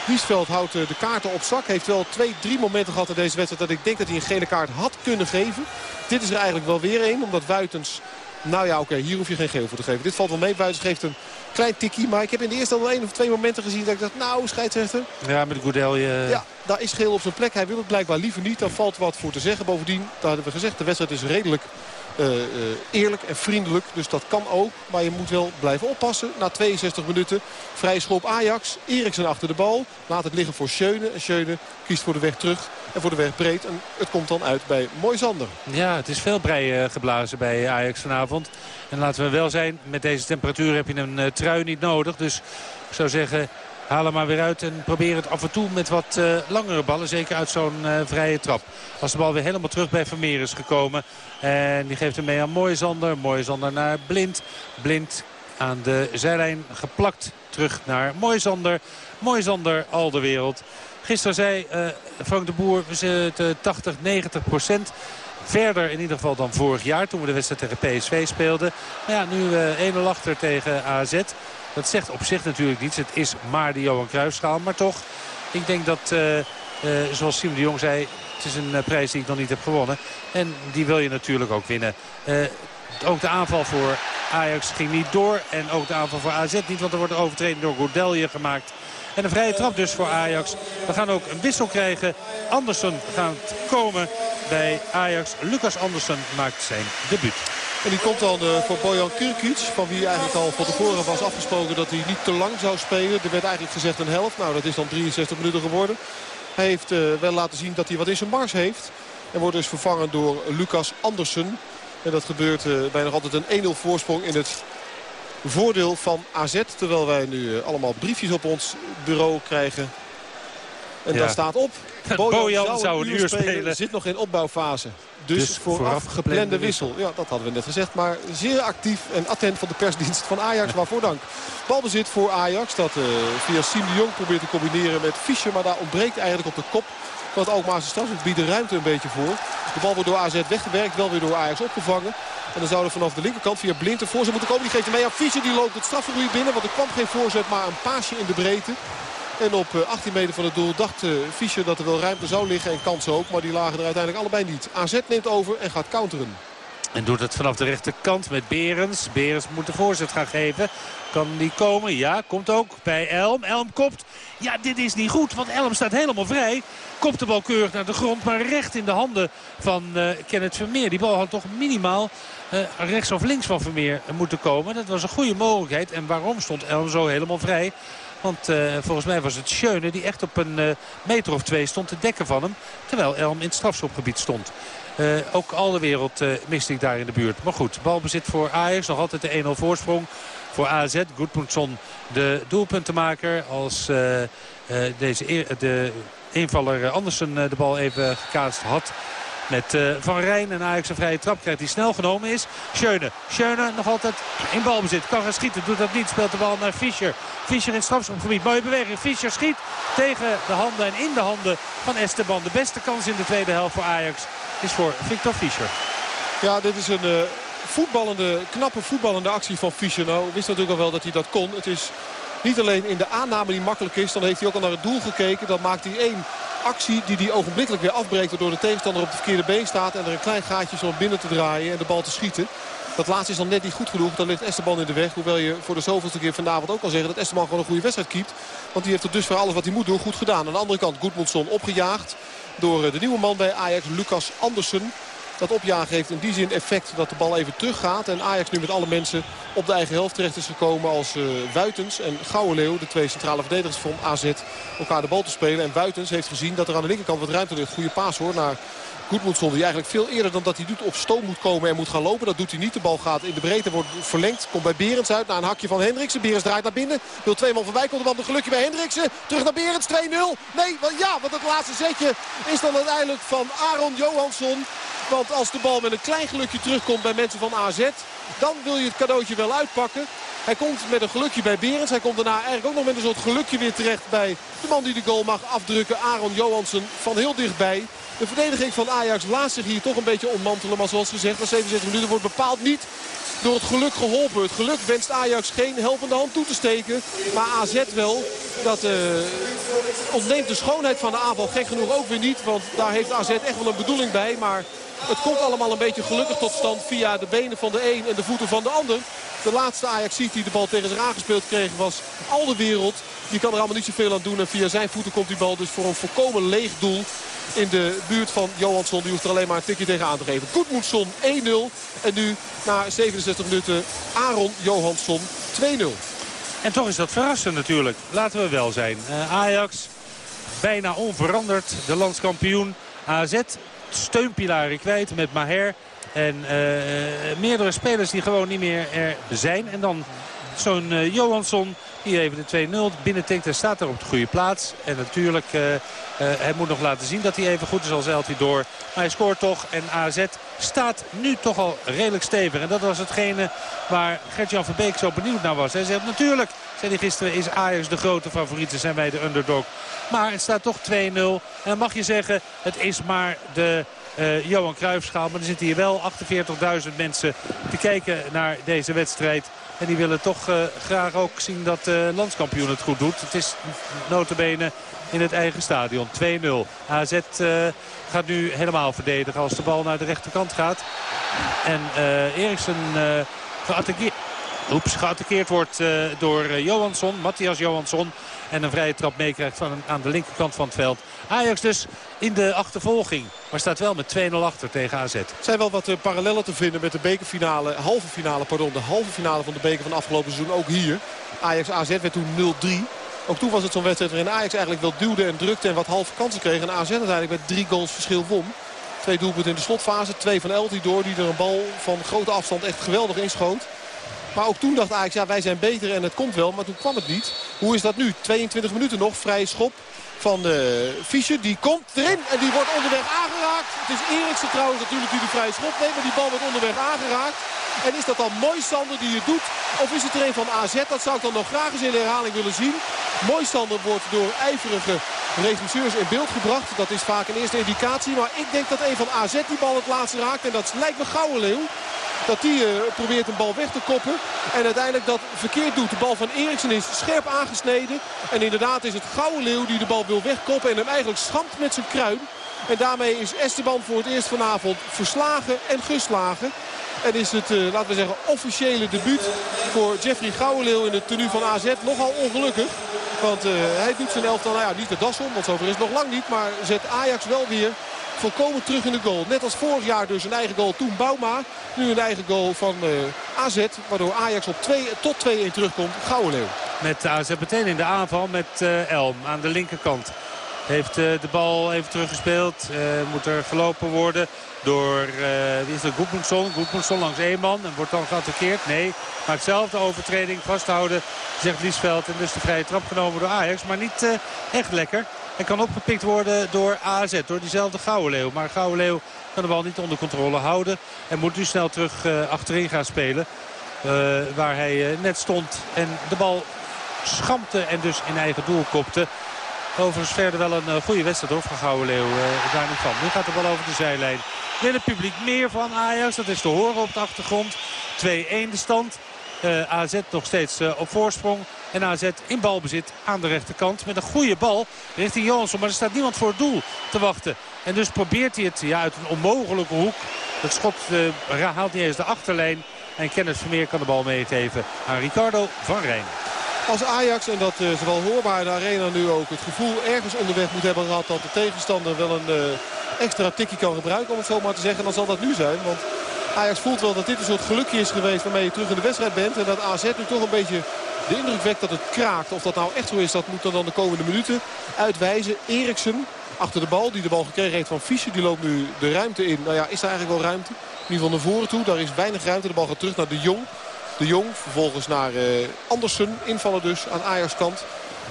Wiesveld houdt eh, de kaarten op zak. Heeft wel twee, drie momenten gehad in deze wedstrijd dat ik denk dat hij een gele kaart had kunnen geven. Dit is er eigenlijk wel weer een. Omdat Wuitens... Nou ja, oké, hier hoef je geen geel voor te geven. Dit valt wel mee. Wuitens geeft een klein tikkie. Maar ik heb in de eerste al één of twee momenten gezien dat ik dacht... Nou, scheidsrechter. Ja, met Goudelje. Ja, daar is geel op zijn plek. Hij wil het blijkbaar liever niet. Daar valt wat voor te zeggen. Bovendien, daar hadden we gezegd, de wedstrijd is redelijk uh, eerlijk en vriendelijk. Dus dat kan ook. Maar je moet wel blijven oppassen. Na 62 minuten vrij schop Ajax. Eriksen achter de bal. Laat het liggen voor Schöne. En Schöne kiest voor de weg terug. En voor de weg breed. En het komt dan uit bij Moisander. Ja, het is veel brei geblazen bij Ajax vanavond. En laten we wel zijn, met deze temperatuur heb je een trui niet nodig. Dus ik zou zeggen, Haal hem maar weer uit en probeer het af en toe met wat uh, langere ballen. Zeker uit zo'n uh, vrije trap. Als de bal weer helemaal terug bij Vermeer is gekomen. En die geeft hem mee aan Mooisander. Mooisander naar Blind. Blind aan de zijlijn geplakt. Terug naar Mooisander. Mooisander al de wereld. Gisteren zei uh, Frank de Boer, we zitten 80, 90 procent. Verder in ieder geval dan vorig jaar toen we de wedstrijd tegen PSV speelden. Maar ja, nu uh, 1-0 achter tegen AZ. Dat zegt op zich natuurlijk niets. Het is maar de Johan Cruijffschaal. Maar toch, ik denk dat, uh, uh, zoals Simon de Jong zei... het is een uh, prijs die ik nog niet heb gewonnen. En die wil je natuurlijk ook winnen. ook de aanval voor Ajax ging niet door. En ook de aanval voor AZ niet. Want er wordt overtreden door Gordelje gemaakt. En een vrije trap dus voor Ajax. We gaan ook een wissel krijgen. Andersen gaat komen bij Ajax. Lucas Andersen maakt zijn debuut. En die komt dan uh, voor Bojan Kirkic. Van wie eigenlijk al van tevoren was afgesproken dat hij niet te lang zou spelen. Er werd eigenlijk gezegd een helft. Nou, dat is dan 63 minuten geworden. Hij heeft uh, wel laten zien dat hij wat in zijn mars heeft. En wordt dus vervangen door Lucas Andersen. En dat gebeurt uh, bij nog altijd een 1-0 voorsprong in het voordeel van AZ. Terwijl wij nu allemaal briefjes op ons bureau krijgen. En ja. daar staat op. Bojan, Bojan zou, een uur spelen. spelen. Zit nog in opbouwfase. Dus, dus vooraf geplande wissel. Ja, dat hadden we net gezegd. Maar zeer actief en attent van de persdienst van Ajax. Waarvoor dank. Balbezit voor Ajax. Dat uh, via Siem de Jong probeert te combineren met Fischer. Maar daar ontbreekt eigenlijk op de kop van het Alkmaarse strafschop. Biedt de ruimte een beetje voor. De bal wordt door AZ weggewerkt. Wel weer door Ajax opgevangen. En dan zou er vanaf de linkerkant via Blind een voorzet moeten komen. Die geeft hem mee aan Fischer. Die loopt het strafgebied binnen. Want er kwam geen voorzet, maar een paasje in de breedte. En op 18 eh, meter van het doel dacht eh, Fischer dat er wel ruimte zou liggen. En kansen ook, maar die lagen er uiteindelijk allebei niet. AZ neemt over en gaat counteren. En doet het vanaf de rechterkant met Berens. Berens moet de voorzet gaan geven. Kan die komen? Ja, komt ook bij Elm. Elm kopt. Ja, dit is niet goed, want Elm staat helemaal vrij. Kopt de bal keurig naar de grond, maar recht in de handen van uh, Kenneth Vermeer. Die bal had toch minimaal rechts of links van Vermeer moeten komen. Dat was een goede mogelijkheid. En waarom stond Elm zo helemaal vrij? Want uh, volgens mij was het Schöne die echt op een uh, meter of twee stond te dekken van hem. Terwijl Elm in het strafschopgebied stond. Uh, ook al de wereld miste ik daar in de buurt. Maar goed, balbezit voor Ajax. Nog altijd de 1-0 voorsprong voor AZ. Goodmundsson de doelpuntenmaker. Als deze de invaller Andersen de bal even gekaatst had. Met uh, Van Rijn en Ajax een vrije trap krijgt die snel genomen is. Schöne. Schöne nog altijd in balbezit. Kan gaan schieten. Doet dat niet. Speelt de bal naar Fischer. Fischer in strafschopgebied. Mooie beweging. Fischer schiet tegen de handen en in de handen van Esteban. De beste kans in de tweede helft voor Ajax is voor Victor Fischer. Ja, dit is een uh, voetballende, knappe voetballende actie van Fischer. Nou, wist natuurlijk al wel dat hij dat kon. Het is niet alleen in de aanname die makkelijk is. Dan heeft hij ook al naar het doel gekeken. Dan maakt hij één actie die hij ogenblikkelijk weer afbreekt. Waardoor de tegenstander op de verkeerde been staat. En er een klein gaatje zo binnen te draaien en de bal te schieten. Dat laatste is dan net niet goed genoeg. Dan ligt Esteban in de weg. Hoewel je voor de zoveelste keer vanavond ook kan zeggen dat Esteban gewoon een goede wedstrijd keept. Want die heeft tot dusver alles wat hij moet doen goed gedaan. Aan de andere kant Goedmundsson opgejaagd door eh, de nieuwe man bij Ajax, Lucas Andersen. Dat opjagen heeft in die zin effect dat de bal even teruggaat. En Ajax nu met alle mensen op de eigen helft terecht is gekomen als uh, Wuitens en Gouwenleeuw. De twee centrale verdedigers van AZ elkaar de bal te spelen. En Wuitens heeft gezien dat er aan de linkerkant wat ruimte ligt. Goede paas hoor naar Goedmundsson die eigenlijk veel eerder dan dat hij doet op stoom moet komen en moet gaan lopen. Dat doet hij niet. De bal gaat in de breedte, wordt verlengd. Komt bij Berends uit na een hakje van Hendriksen. Berends draait naar binnen. Wil twee man voorbij. Komt de bal een gelukje bij Hendriksen. Terug naar Berends. 2-0. Nee, ja, want het laatste zetje is dan uiteindelijk van Aaron Johansson. Want als de bal met een klein gelukje terugkomt bij mensen van AZ... dan wil je het cadeautje wel uitpakken. Hij komt met een gelukje bij Berends. Hij komt daarna eigenlijk ook nog met een soort gelukje weer terecht bij de man die de goal mag afdrukken. Aaron Johansson van heel dichtbij. De verdediging van Ajax laat zich hier toch een beetje ontmantelen. Maar zoals gezegd, na 67 minuten wordt bepaald niet door het geluk geholpen. Het geluk wenst Ajax geen helpende hand toe te steken. Maar AZ wel. Dat uh, ontneemt de schoonheid van de aanval gek genoeg ook weer niet. Want daar heeft AZ echt wel een bedoeling bij. Maar het komt allemaal een beetje gelukkig tot stand via de benen van de een en de voeten van de ander. De laatste Ajax die de bal tegen zich aangespeeld kreeg was al de wereld. Die kan er allemaal niet zoveel aan doen. En via zijn voeten komt die bal dus voor een volkomen leeg doel. In de buurt van Johansson. Die hoeft er alleen maar een tikje tegen aan te geven. Goedmoedson 1-0. En nu na 67 minuten Aaron Johansson 2-0. En toch is dat verrassend natuurlijk. Laten we wel zijn. Uh, Ajax bijna onveranderd. De landskampioen. AZ steunpilaren kwijt met Maher. En uh, meerdere spelers die gewoon niet meer er zijn. En dan zo'n uh, Johansson die even de 2-0 binnentikt en staat er op de goede plaats. En natuurlijk, uh, hij moet nog laten zien dat hij even goed is als door. Maar hij scoort toch en AZ staat nu toch al redelijk stevig. En dat was hetgene waar Gert-Jan Verbeek zo benieuwd naar was. Hij zegt natuurlijk, zei hij gisteren, is Ajax de grote favoriet. En zijn wij de underdog. Maar het staat toch 2-0. En dan mag je zeggen, het is maar de uh, Johan Cruijffschaal. Maar er zitten hier wel 48.000 mensen te kijken naar deze wedstrijd. En die willen toch uh, graag ook zien dat de uh, landskampioen het goed doet. Het is notabene in het eigen stadion. 2-0. AZ uh, gaat nu helemaal verdedigen als de bal naar de rechterkant gaat. En Eriksen geattaqueerd. Oeps, geattaqueerd wordt door Johansson, Matthias Johansson. En een vrije trap meekrijgt aan de linkerkant van het veld. Ajax dus in de achtervolging. Maar staat wel met 2-0 achter tegen AZ. Er zijn wel wat uh, parallellen te vinden met de bekerfinale, halve finale, pardon, de halve finale van de beker van afgelopen seizoen. Ook hier. Ajax-AZ werd toen 0-3. Ook toen was het zo'n wedstrijd waarin Ajax eigenlijk wel duwde en drukte en wat halve kansen kreeg. En AZ uiteindelijk met drie goals verschil won. Twee doelpunten in de slotfase. Twee van Eltidoor die er een bal van grote afstand echt geweldig inschoot. Maar ook toen dacht Ajax, ja wij zijn beter en het komt wel. Maar toen kwam het niet. Hoe is dat nu? 22 minuten nog. Vrije schop van Fischer. Die komt erin en die wordt onderweg aangeraakt. Het is Eriksen trouwens natuurlijk die de vrije schop neemt. Maar die bal wordt onderweg aangeraakt. En is dat dan mooi Sander die het doet? Of is het er een van AZ? Dat zou ik dan nog graag eens in herhaling willen zien. Mooi Sander wordt door ijverige regisseurs in beeld gebracht. Dat is vaak een eerste indicatie. Maar ik denk dat een van AZ die bal het laatste raakt. En dat lijkt me Leeuw. Dat die uh, probeert een bal weg te koppen. En uiteindelijk dat verkeerd doet. De bal van Eriksen is scherp aangesneden. En inderdaad is het Gouden Leeuw die de bal wil wegkoppen. En hem eigenlijk schampt met zijn kruin. En daarmee is Esteban voor het eerst vanavond verslagen en geslagen. En is het, uh, laten we zeggen, officiële debuut voor Jeffrey Gouwenleeuw in het tenue van AZ. Nogal ongelukkig. Want uh, hij doet zijn elftal, nou ja, niet de das om, want zover is het nog lang niet. Maar zet Ajax wel weer volkomen terug in de goal. Net als vorig jaar dus een eigen goal toen Bouma. Nu een eigen goal van uh, eh, AZ. Waardoor Ajax op 2, tot 2-1 terugkomt. Gouwenleeuw. Met AZ meteen in de aanval met uh, Elm aan de linkerkant. Heeft uh, de bal even teruggespeeld. moet er gelopen worden door wie is? Goedmundsson. Goedmundsson langs één man en wordt dan geattaqueerd. Nee, maakt zelf de overtreding vasthouden, zegt Liesveld. En dus de vrije trap genomen door Ajax. Maar niet echt lekker. Hij kan opgepikt worden door AZ, door diezelfde Leeuw. Maar Leeuw kan de bal niet onder controle houden. En moet nu snel terug uh, achterin gaan spelen. waar hij net stond en de bal schampte en dus in eigen doel kopte. Overigens verder wel een goede wedstrijd hoor, van Gouwenleeuw. Daar niet van. Nu gaat de bal over de zijlijn wil het publiek meer van Ajax. Dat is te horen op de achtergrond. 2-1 de stand. Eh, AZ nog steeds op voorsprong. En AZ in balbezit aan de rechterkant. Met een goede bal richting Johansson. Maar er staat niemand voor het doel te wachten. En dus probeert hij het ja, uit een onmogelijke hoek. Het schot uh, haalt niet eens de achterlijn. En Kenneth Vermeer kan de bal meegeven aan Ricardo van Rijn. Als Ajax, en dat is wel hoorbaar in de arena nu ook, het gevoel ergens onderweg moet hebben gehad dat de tegenstander wel een extra tikje kan gebruiken. Om het zo maar te zeggen. Dan zal dat nu zijn. Want Ajax voelt wel dat dit een soort gelukje is geweest waarmee je terug in de wedstrijd bent. En dat AZ nu toch een beetje de indruk wekt dat het kraakt. Of dat nou echt zo is, dat moet dan de komende minuten uitwijzen. Eriksen achter de bal, die de bal gekregen heeft van Fischer. Die loopt nu de ruimte in. Nou ja, is er eigenlijk wel ruimte? In ieder geval naar voren toe. Daar is weinig ruimte. De bal gaat terug naar de Jong. De Jong vervolgens naar uh, Andersen. Invallen dus aan Ajax kant.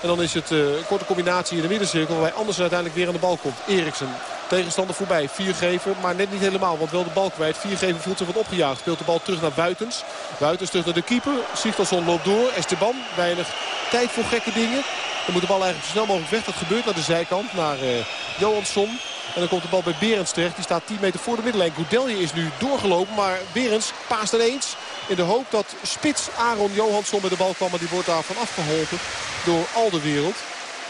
En dan is het uh, een korte combinatie in de middencirkel. Waarbij Andersen uiteindelijk weer aan de bal komt. Eriksen tegenstander voorbij. Viergever, maar net niet helemaal. Want wel de bal kwijt. Viergever voelt zich wat opgejaagd. Speelt de bal terug naar Buitens. Buitens terug naar de keeper. Sigtelson loopt door. Esteban, weinig tijd voor gekke dingen. Dan moet de bal eigenlijk zo snel mogelijk weg. Dat gebeurt naar de zijkant. Naar uh, Johansson. En dan komt de bal bij Berends terecht. Die staat 10 meter voor de middenlijn. Goudelje is nu doorgelopen. Maar Berends paast ineens. In de hoop dat spits Aaron Johansson met de bal kwam. Maar die wordt daarvan afgeholpen door al de wereld.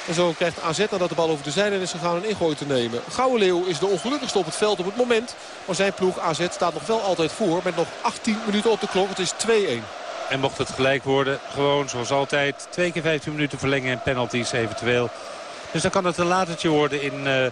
En zo krijgt AZ nadat de bal over de zijlijn is gegaan een ingooi te nemen. Gouwe Leeuw is de ongelukkigste op het veld op het moment. Maar zijn ploeg AZ staat nog wel altijd voor met nog 18 minuten op de klok. Het is 2-1. En mocht het gelijk worden, gewoon zoals altijd. Twee keer 15 minuten verlengen en penalties eventueel. Dus dan kan het een latertje worden in uh,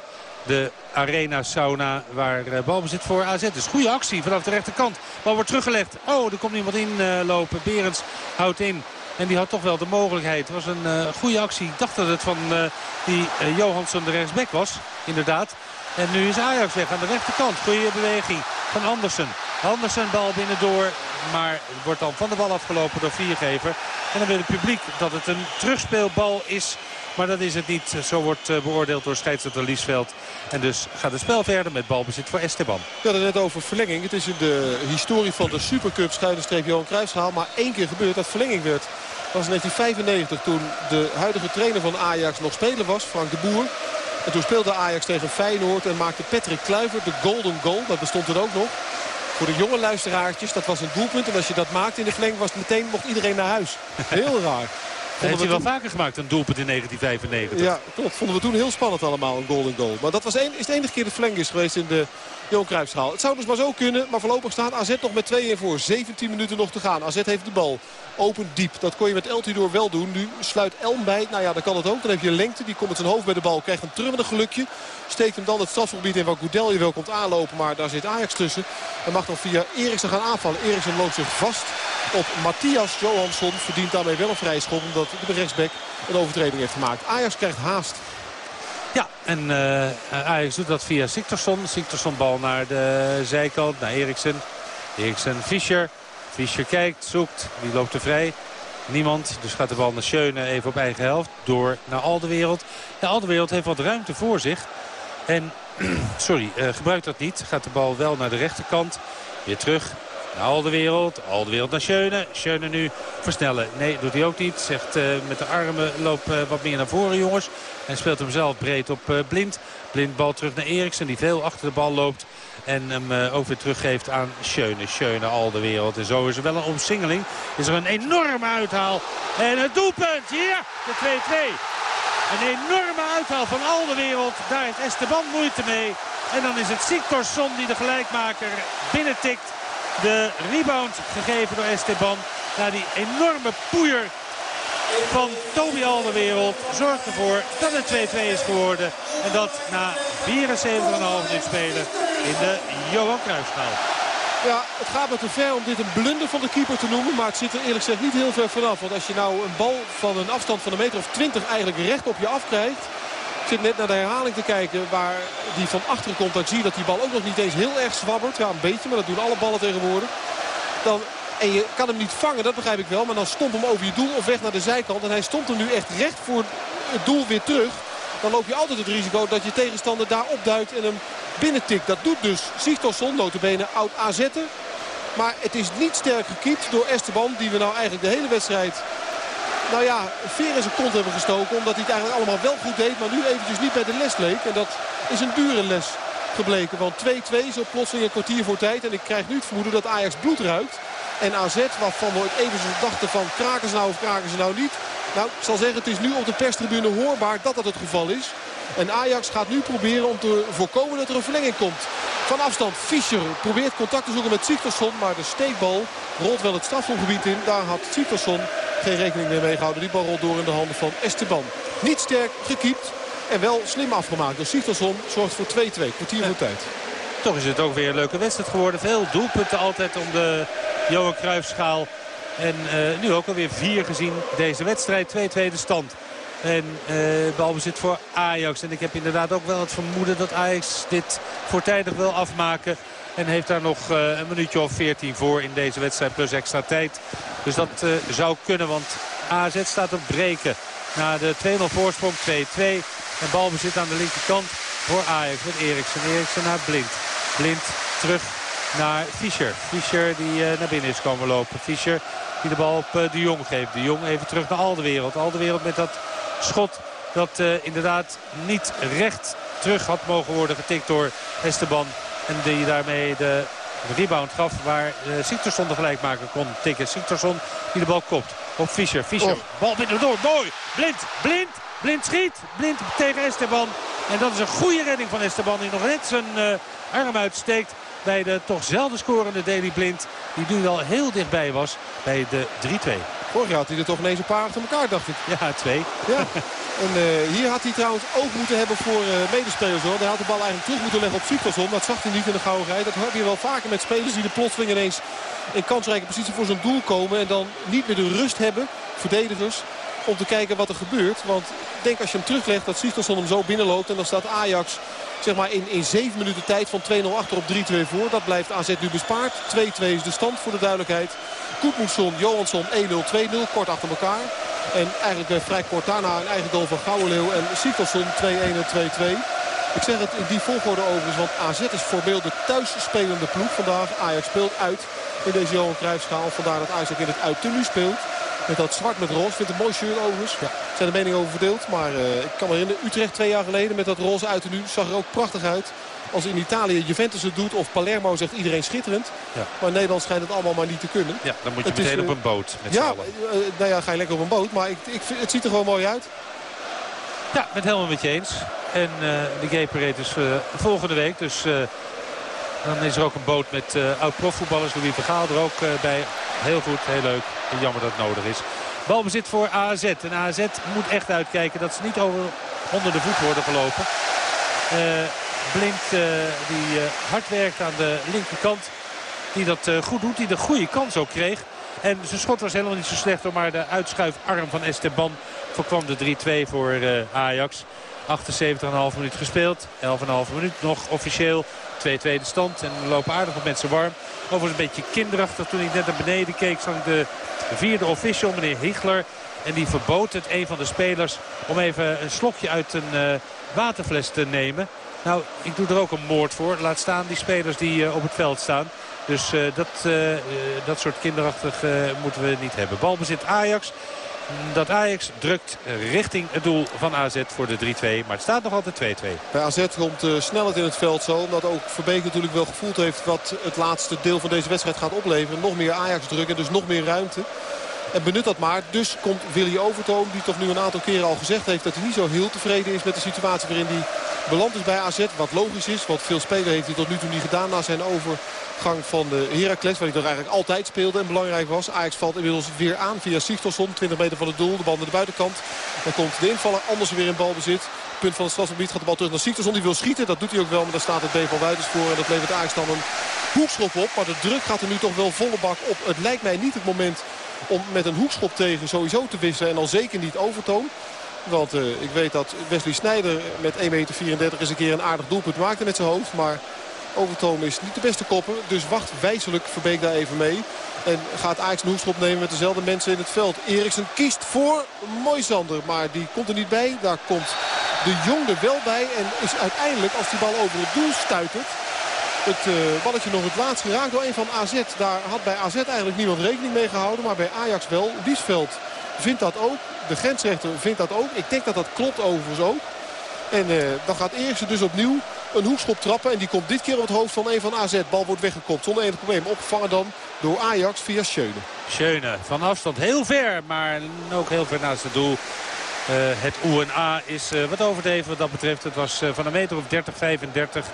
de Arena Sauna waar uh, balbezit voor AZ is. Goede actie vanaf de rechterkant. Bal wordt teruggelegd. Oh, er komt iemand in uh, lopen. Berends houdt in. En die had toch wel de mogelijkheid. Het was een uh, goede actie. Ik dacht dat het van uh, die uh, Johansson de rechtsback was. Inderdaad. En nu is Ajax weg aan de rechterkant. Goede beweging van Andersen. Andersen bal binnendoor. Maar wordt dan van de bal afgelopen door Viergever. En dan wil het publiek dat het een terugspeelbal is. Maar dat is het niet. Zo wordt beoordeeld door scheidsrechter Liesveld. En dus gaat het spel verder met balbezit voor Esteban. Ja, net over verlenging. Het is in de historie van de Supercup schuine Johan Cruijffschaal maar één keer gebeurd dat verlenging werd. Was in 1995 toen de huidige trainer van Ajax nog speler was, Frank de Boer. En toen speelde Ajax tegen Feyenoord en maakte Patrick Kluivert de golden goal. Dat bestond er ook nog. Voor de jonge luisteraartjes, dat was een doelpunt. En als je dat maakte in de verlenging, was meteen, mocht iedereen naar huis. Heel raar. Dat heeft hij wel vaker gemaakt, een doelpunt in 1995. Ja, klopt. Vonden we toen heel spannend allemaal, een golden goal. Maar dat was een, is de enige keer de verlenging is geweest in de Johan Cruijffschaal. Het zou dus maar zo kunnen, maar voorlopig staat AZ nog met 2-1 voor. 17 minuten nog te gaan. AZ heeft de bal. Open diep. Dat kon je met Eltidoor wel doen. Nu sluit Elm bij. Nou ja, dan kan het ook. Dan heb je lengte. Die komt met zijn hoofd bij de bal. Krijgt een trummende gelukje. Steekt hem dan het strafgebied in waar Goedel je wel komt aanlopen. Maar daar zit Ajax tussen. En mag dan via Eriksen gaan aanvallen. Eriksen loopt zich vast op Matthias Johansson. Verdient daarmee wel een vrije schop. Omdat de rechtsback een overtreding heeft gemaakt. Ajax krijgt haast. Ja, en uh, Ajax doet dat via Siktorsson. Siktorsson bal naar de zijkant, naar Eriksen. Eriksen, Fischer. Fischer kijkt, zoekt. Wie loopt er vrij? Niemand. Dus gaat de bal naar Schöne even op eigen helft. Door naar Aldewereld. Ja, Aldewereld heeft wat ruimte voor zich. En, sorry, uh, gebruikt dat niet. Gaat de bal wel naar de rechterkant. Weer terug naar Aldewereld. Aldewereld naar Schöne. Schöne nu versnellen. Nee, doet hij ook niet. Zegt uh, met de armen loop uh, wat meer naar voren jongens. En speelt hem zelf breed op uh, Blind. Blind bal terug naar Eriksen die veel achter de bal loopt. En hem ook weer teruggeeft aan Schöne. Schöne al de wereld. En zo is er wel een omsingeling. Is er een enorme uithaal. En het doelpunt. Ja, de 2-2. Een enorme uithaal van al de wereld. Daar heeft Esteban moeite mee. En dan is het Siktorsson die de gelijkmaker binnentikt. De rebound gegeven door Esteban. Na die enorme poeier van Toby Alderwereld zorgt ervoor dat het 2-2 is geworden. En dat na 74,5 minuut spelen in de Johan Cruijffschaal. Ja, het gaat me te ver om dit een blunder van de keeper te noemen. Maar het zit er eerlijk gezegd niet heel ver vanaf. Want als je nou een bal van een afstand van een meter of 20 eigenlijk recht op je afkrijgt. Ik zit net naar de herhaling te kijken waar die van achteren komt. Dan zie je dat die bal ook nog niet eens heel erg zwabbert. Ja, een beetje, maar dat doen alle ballen tegenwoordig. Dan en je kan hem niet vangen, dat begrijp ik wel. Maar dan stond hem over je doel of weg naar de zijkant. En hij stond hem nu echt recht voor het doel weer terug. Dan loop je altijd het risico dat je tegenstander daar opduikt en hem binnentikt. Dat doet dus Sigtorsson, notabene oud AZ'er. Maar het is niet sterk gekiept door Esteban. Die we nou eigenlijk de hele wedstrijd nou ja, veer in zijn kont hebben gestoken. Omdat hij het eigenlijk allemaal wel goed deed. Maar nu eventjes niet bij de les leek. En dat is een dure les gebleken. Want 2-2 zo plotseling een kwartier voor tijd. En ik krijg nu het vermoeden dat Ajax bloed ruikt. En AZ, waarvan we even dachten van kraken ze nou of kraken ze nou niet. Nou, ik zal zeggen, het is nu op de perstribune hoorbaar dat dat het geval is. En Ajax gaat nu proberen om te voorkomen dat er een verlenging komt. Van afstand, Fischer probeert contact te zoeken met Sigtersson. Maar de steekbal rolt wel het strafschopgebied in. Daar had Sigtersson geen rekening mee gehouden. Die bal rolt door in de handen van Esteban. Niet sterk gekiept en wel slim afgemaakt. Dus Sigtersson zorgt voor 2-2. Kwartier voor tijd. Toch is het ook weer een leuke wedstrijd geworden. Veel doelpunten altijd om de Johan Cruijffschaal. En uh, nu ook alweer vier gezien deze wedstrijd. 2-2 de stand. En uh, balbezit voor Ajax. En ik heb inderdaad ook wel het vermoeden dat Ajax dit voortijdig wil afmaken. En heeft daar nog uh, een minuutje of 14 voor in deze wedstrijd plus extra tijd. Dus dat uh, zou kunnen, want AZ staat op breken. Na de 2-0 voorsprong 2-2. En balbezit aan de linkerkant voor Ajax met Eriksen. Eriksen naar Blind. Blind terug naar Fischer. Fischer die uh, naar binnen is komen lopen. Fischer die de bal op de Jong geeft. De Jong even terug naar Aldewereld. Aldewereld met dat schot dat inderdaad niet recht terug had mogen worden getikt door Esteban. En die daarmee de rebound gaf waar uh, Siktersson de gelijkmaker kon tikken. Siktersson die de bal kopt op Fischer. Fischer, oh. bal binnendoor, mooi. Blind, blind, blind schiet. Blind tegen Esteban. En dat is een goede redding van Esteban die nog net zijn uh, arm uitsteekt bij de toch zelden scorende Daily Blind. Die nu wel heel dichtbij was bij de 3-2. Vorig jaar had hij er toch ineens een paar achter elkaar, dacht ik. Ja, twee. Ja. En uh, hier had hij trouwens ook moeten hebben voor uh, medespelers. Hoor. Hij had de bal eigenlijk terug moeten leggen op Siktorsson. Dat zag hij niet in de rij. Dat heb je wel vaker met spelers die de plotseling ineens in kansrijke positie voor zijn doel komen. En dan niet meer de rust hebben, verdedigers, om te kijken wat er gebeurt. Want ik denk als je hem teruglegt dat Siktorsson hem zo binnenloopt. En dan staat Ajax zeg maar in, in 7 minuten tijd van 2-0 achter op 3-2 voor. Dat blijft AZ nu bespaard. 2-2 is de stand voor de duidelijkheid. Koetmoesson, Johansson 1-0, 2-0. Kort achter elkaar. En eigenlijk vrij kort daarna een eigen goal van Gouwenleeuw en Siktorsson 2-1 en 2-2. Ik zeg het in die volgorde overigens, want AZ is formeel de thuisspelende ploeg vandaag. Ajax speelt uit in deze Johan Cruijffschaal. Vandaar dat Ajax ook in het uittenue speelt. Met dat zwart met roze. Vindt een mooi shirt overigens. Ja. Zijn de meningen over verdeeld. Maar uh, ik kan me herinneren, Utrecht twee jaar geleden met dat roze uittenue zag er ook prachtig uit. Als in Italië Juventus het doet of Palermo zegt iedereen schitterend. Ja. Maar in Nederland schijnt het allemaal maar niet te kunnen. Ja, dan moet je meteen op een boot met Ja, uh, nou ja, ga je lekker op een boot. Maar ik, ik, het ziet er gewoon mooi uit. Ja, met helemaal met je eens. En uh, de gay parade is volgende week. Dus dan is er ook een boot met oud-profvoetballers. Louis Vergaal er ook bij. Heel goed, heel leuk. Jammer dat het nodig is. Balbezit voor AZ. En AZ moet echt uitkijken dat ze niet over, onder de voet worden gelopen. Blind uh, die uh, hard werkt aan de linkerkant. Die dat uh, goed doet. Die de goede kans ook kreeg. En zijn schot was helemaal niet zo slecht. Hoor, maar de uitschuifarm van Esteban voorkwam de 3-2 voor Ajax. 78,5 minuut gespeeld. 11,5 minuut nog officieel. 2-2 de stand. En we lopen aardig op mensen warm. Overigens een beetje kinderachtig. Toen ik net naar beneden keek zag ik de vierde official, meneer Higler. En die verbood het een van de spelers om even een slokje uit een waterfles te nemen. Nou, ik doe er ook een moord voor. Laat staan die spelers die uh, op het veld staan. Dus uh, dat, uh, dat soort kinderachtig moeten we niet hebben. Balbezit Ajax. Dat Ajax drukt richting het doel van AZ voor de 3-2. Maar het staat nog altijd 2-2. Bij AZ komt snelheid in het veld zo. Omdat ook Verbeek natuurlijk wel gevoeld heeft wat het laatste deel van deze wedstrijd gaat opleveren. Nog meer Ajax drukken, dus nog meer ruimte. En benut dat maar. Dus komt Willy Overtoom, die toch nu een aantal keren al gezegd heeft... dat hij niet zo heel tevreden is met de situatie waarin hij beland is bij AZ. Wat logisch is, want veel spelers heeft hij tot nu toe niet gedaan na zijn overgang van de Heracles. Waar hij toch eigenlijk altijd speelde en belangrijk was. Ajax valt inmiddels weer aan via Sigtorsson. 20 meter van het doel, de bal naar de buitenkant. Dan komt de invaller anders weer in balbezit. Punt van het strafgebied gaat de bal terug naar Sigtorsson. Die wil schieten, dat doet hij ook wel. Maar daar staat het B van Wuitens voor. En dat levert Ajax dan een hoekschop op. Maar de druk gaat er nu toch wel volle bak op. Het lijkt mij niet het moment om met een hoekschop tegen sowieso te wisselen. En al zeker niet overtoon. Want uh, ik weet dat Wesley Sneijder met 1,34 meter eens een keer een aardig doelpunt maakte met zijn hoofd. Maar Overtoom is niet de beste kopper. Dus wacht wijzelijk Verbeek daar even mee. En gaat Ajax een hoekschop nemen met dezelfde mensen in het veld. Eriksen kiest voor Moisander. Maar die komt er niet bij. Daar komt de Jong er wel bij. En is uiteindelijk, als die bal over het doel stuitert... Het uh, balletje nog het laatst geraakt door een van AZ. Daar had bij AZ eigenlijk niemand rekening mee gehouden. Maar bij Ajax wel. Wiesveld vindt dat ook. De grensrechter vindt dat ook. Ik denk dat dat klopt overigens ook. En uh, dan gaat Eriksen dus opnieuw een hoekschop trappen. En die komt dit keer op het hoofd van een van AZ. Bal wordt weggekopt zonder enig probleem. Opgevangen dan door Ajax via Schöne. Schöne van afstand heel ver. Maar ook heel ver naast het doel. Uh, het UNA is uh, wat overdreven wat dat betreft. Het was uh, van een meter of 30, 35.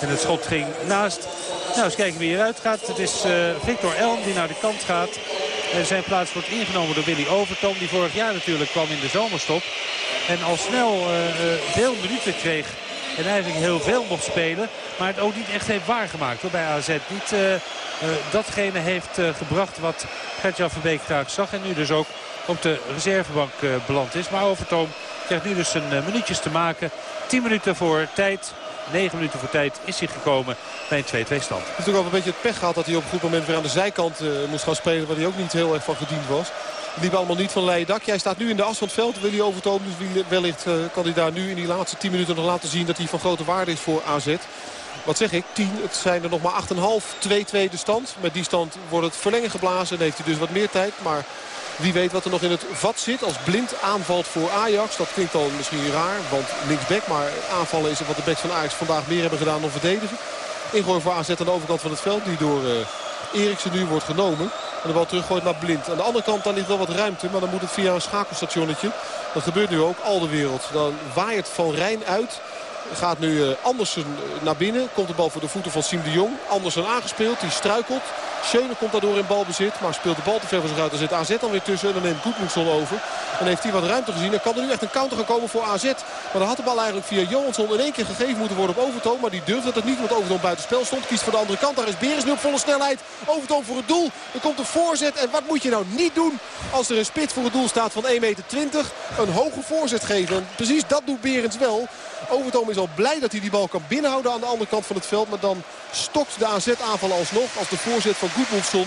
En het schot ging naast. Nou, eens kijken wie eruit gaat. Het is Victor Elm die naar de kant gaat. En zijn plaats wordt ingenomen door Willy Overton. Die vorig jaar natuurlijk kwam in de zomerstop. En al snel veel minuten kreeg. En eigenlijk heel veel mocht spelen. Maar het ook niet echt heeft waargemaakt hoor, bij AZ. Niet datgene heeft gebracht wat Gertjan Verbeek graag zag. En nu dus ook op de reservebank uh, beland is. Maar Overtoom krijgt nu dus zijn uh, minuutjes te maken. 10 minuten voor tijd. 9 minuten voor tijd is hij gekomen bij een 2-2 stand. Het is natuurlijk ook een beetje het pech gehad dat hij op een goed moment weer aan de zijkant uh, moest gaan spelen. Waar hij ook niet heel erg van gediend was. Liep allemaal niet van leien dak. Jij staat nu in de as van het veld. Wil hij overtoom. Dus wellicht kan hij daar nu in die laatste 10 minuten nog laten zien dat hij van grote waarde is voor AZ. Wat zeg ik? 10. Het zijn er nog maar 8,5. 2-2 de stand. Met die stand wordt het verlengen geblazen. Dan heeft hij dus wat meer tijd. Maar wie weet wat er nog in het vat zit. Als Blind aanvalt voor Ajax. Dat klinkt dan misschien raar. Want linksback. Maar aanvallen is wat de backs van Ajax vandaag meer hebben gedaan dan verdedigen. Ingooi voor AZ aan de overkant van het veld. Die door Eriksen nu wordt genomen. En de bal teruggooit naar Blind. Aan de andere kant dan ligt wel wat ruimte. Maar dan moet het via een schakelstationnetje. Dat gebeurt nu ook. Al de wereld. Dan waait Van Rijn uit. Gaat nu Andersen naar binnen. Komt de bal voor de voeten van Siem de Jong. Andersen aangespeeld. Die struikelt. Schöne komt daardoor in balbezit. Maar speelt de bal te ver van zich uit. Er zit AZ dan weer tussen. En dan neemt Goedmundsson over. En heeft hij wat ruimte gezien. Dan kan er nu echt een counter gaan komen voor AZ. Maar dan had de bal eigenlijk via Johansson in één keer gegeven moeten worden op Overtoom. Maar die durfde het niet. Want Overtoom buiten spel stond. Kiest voor de andere kant. Daar is Beres nu op volle snelheid. Overtoom voor het doel. Er komt een voorzet. En wat moet je nou niet doen als er een spits voor het doel staat van 1,20 meter. Een hoge voorzet geven. En precies dat doet Berens wel. Overtoom is al blij dat hij die bal kan binnenhouden aan de andere kant van het veld. Maar dan stokt de AZ-aanval alsnog als de voorzet van Goedmundsson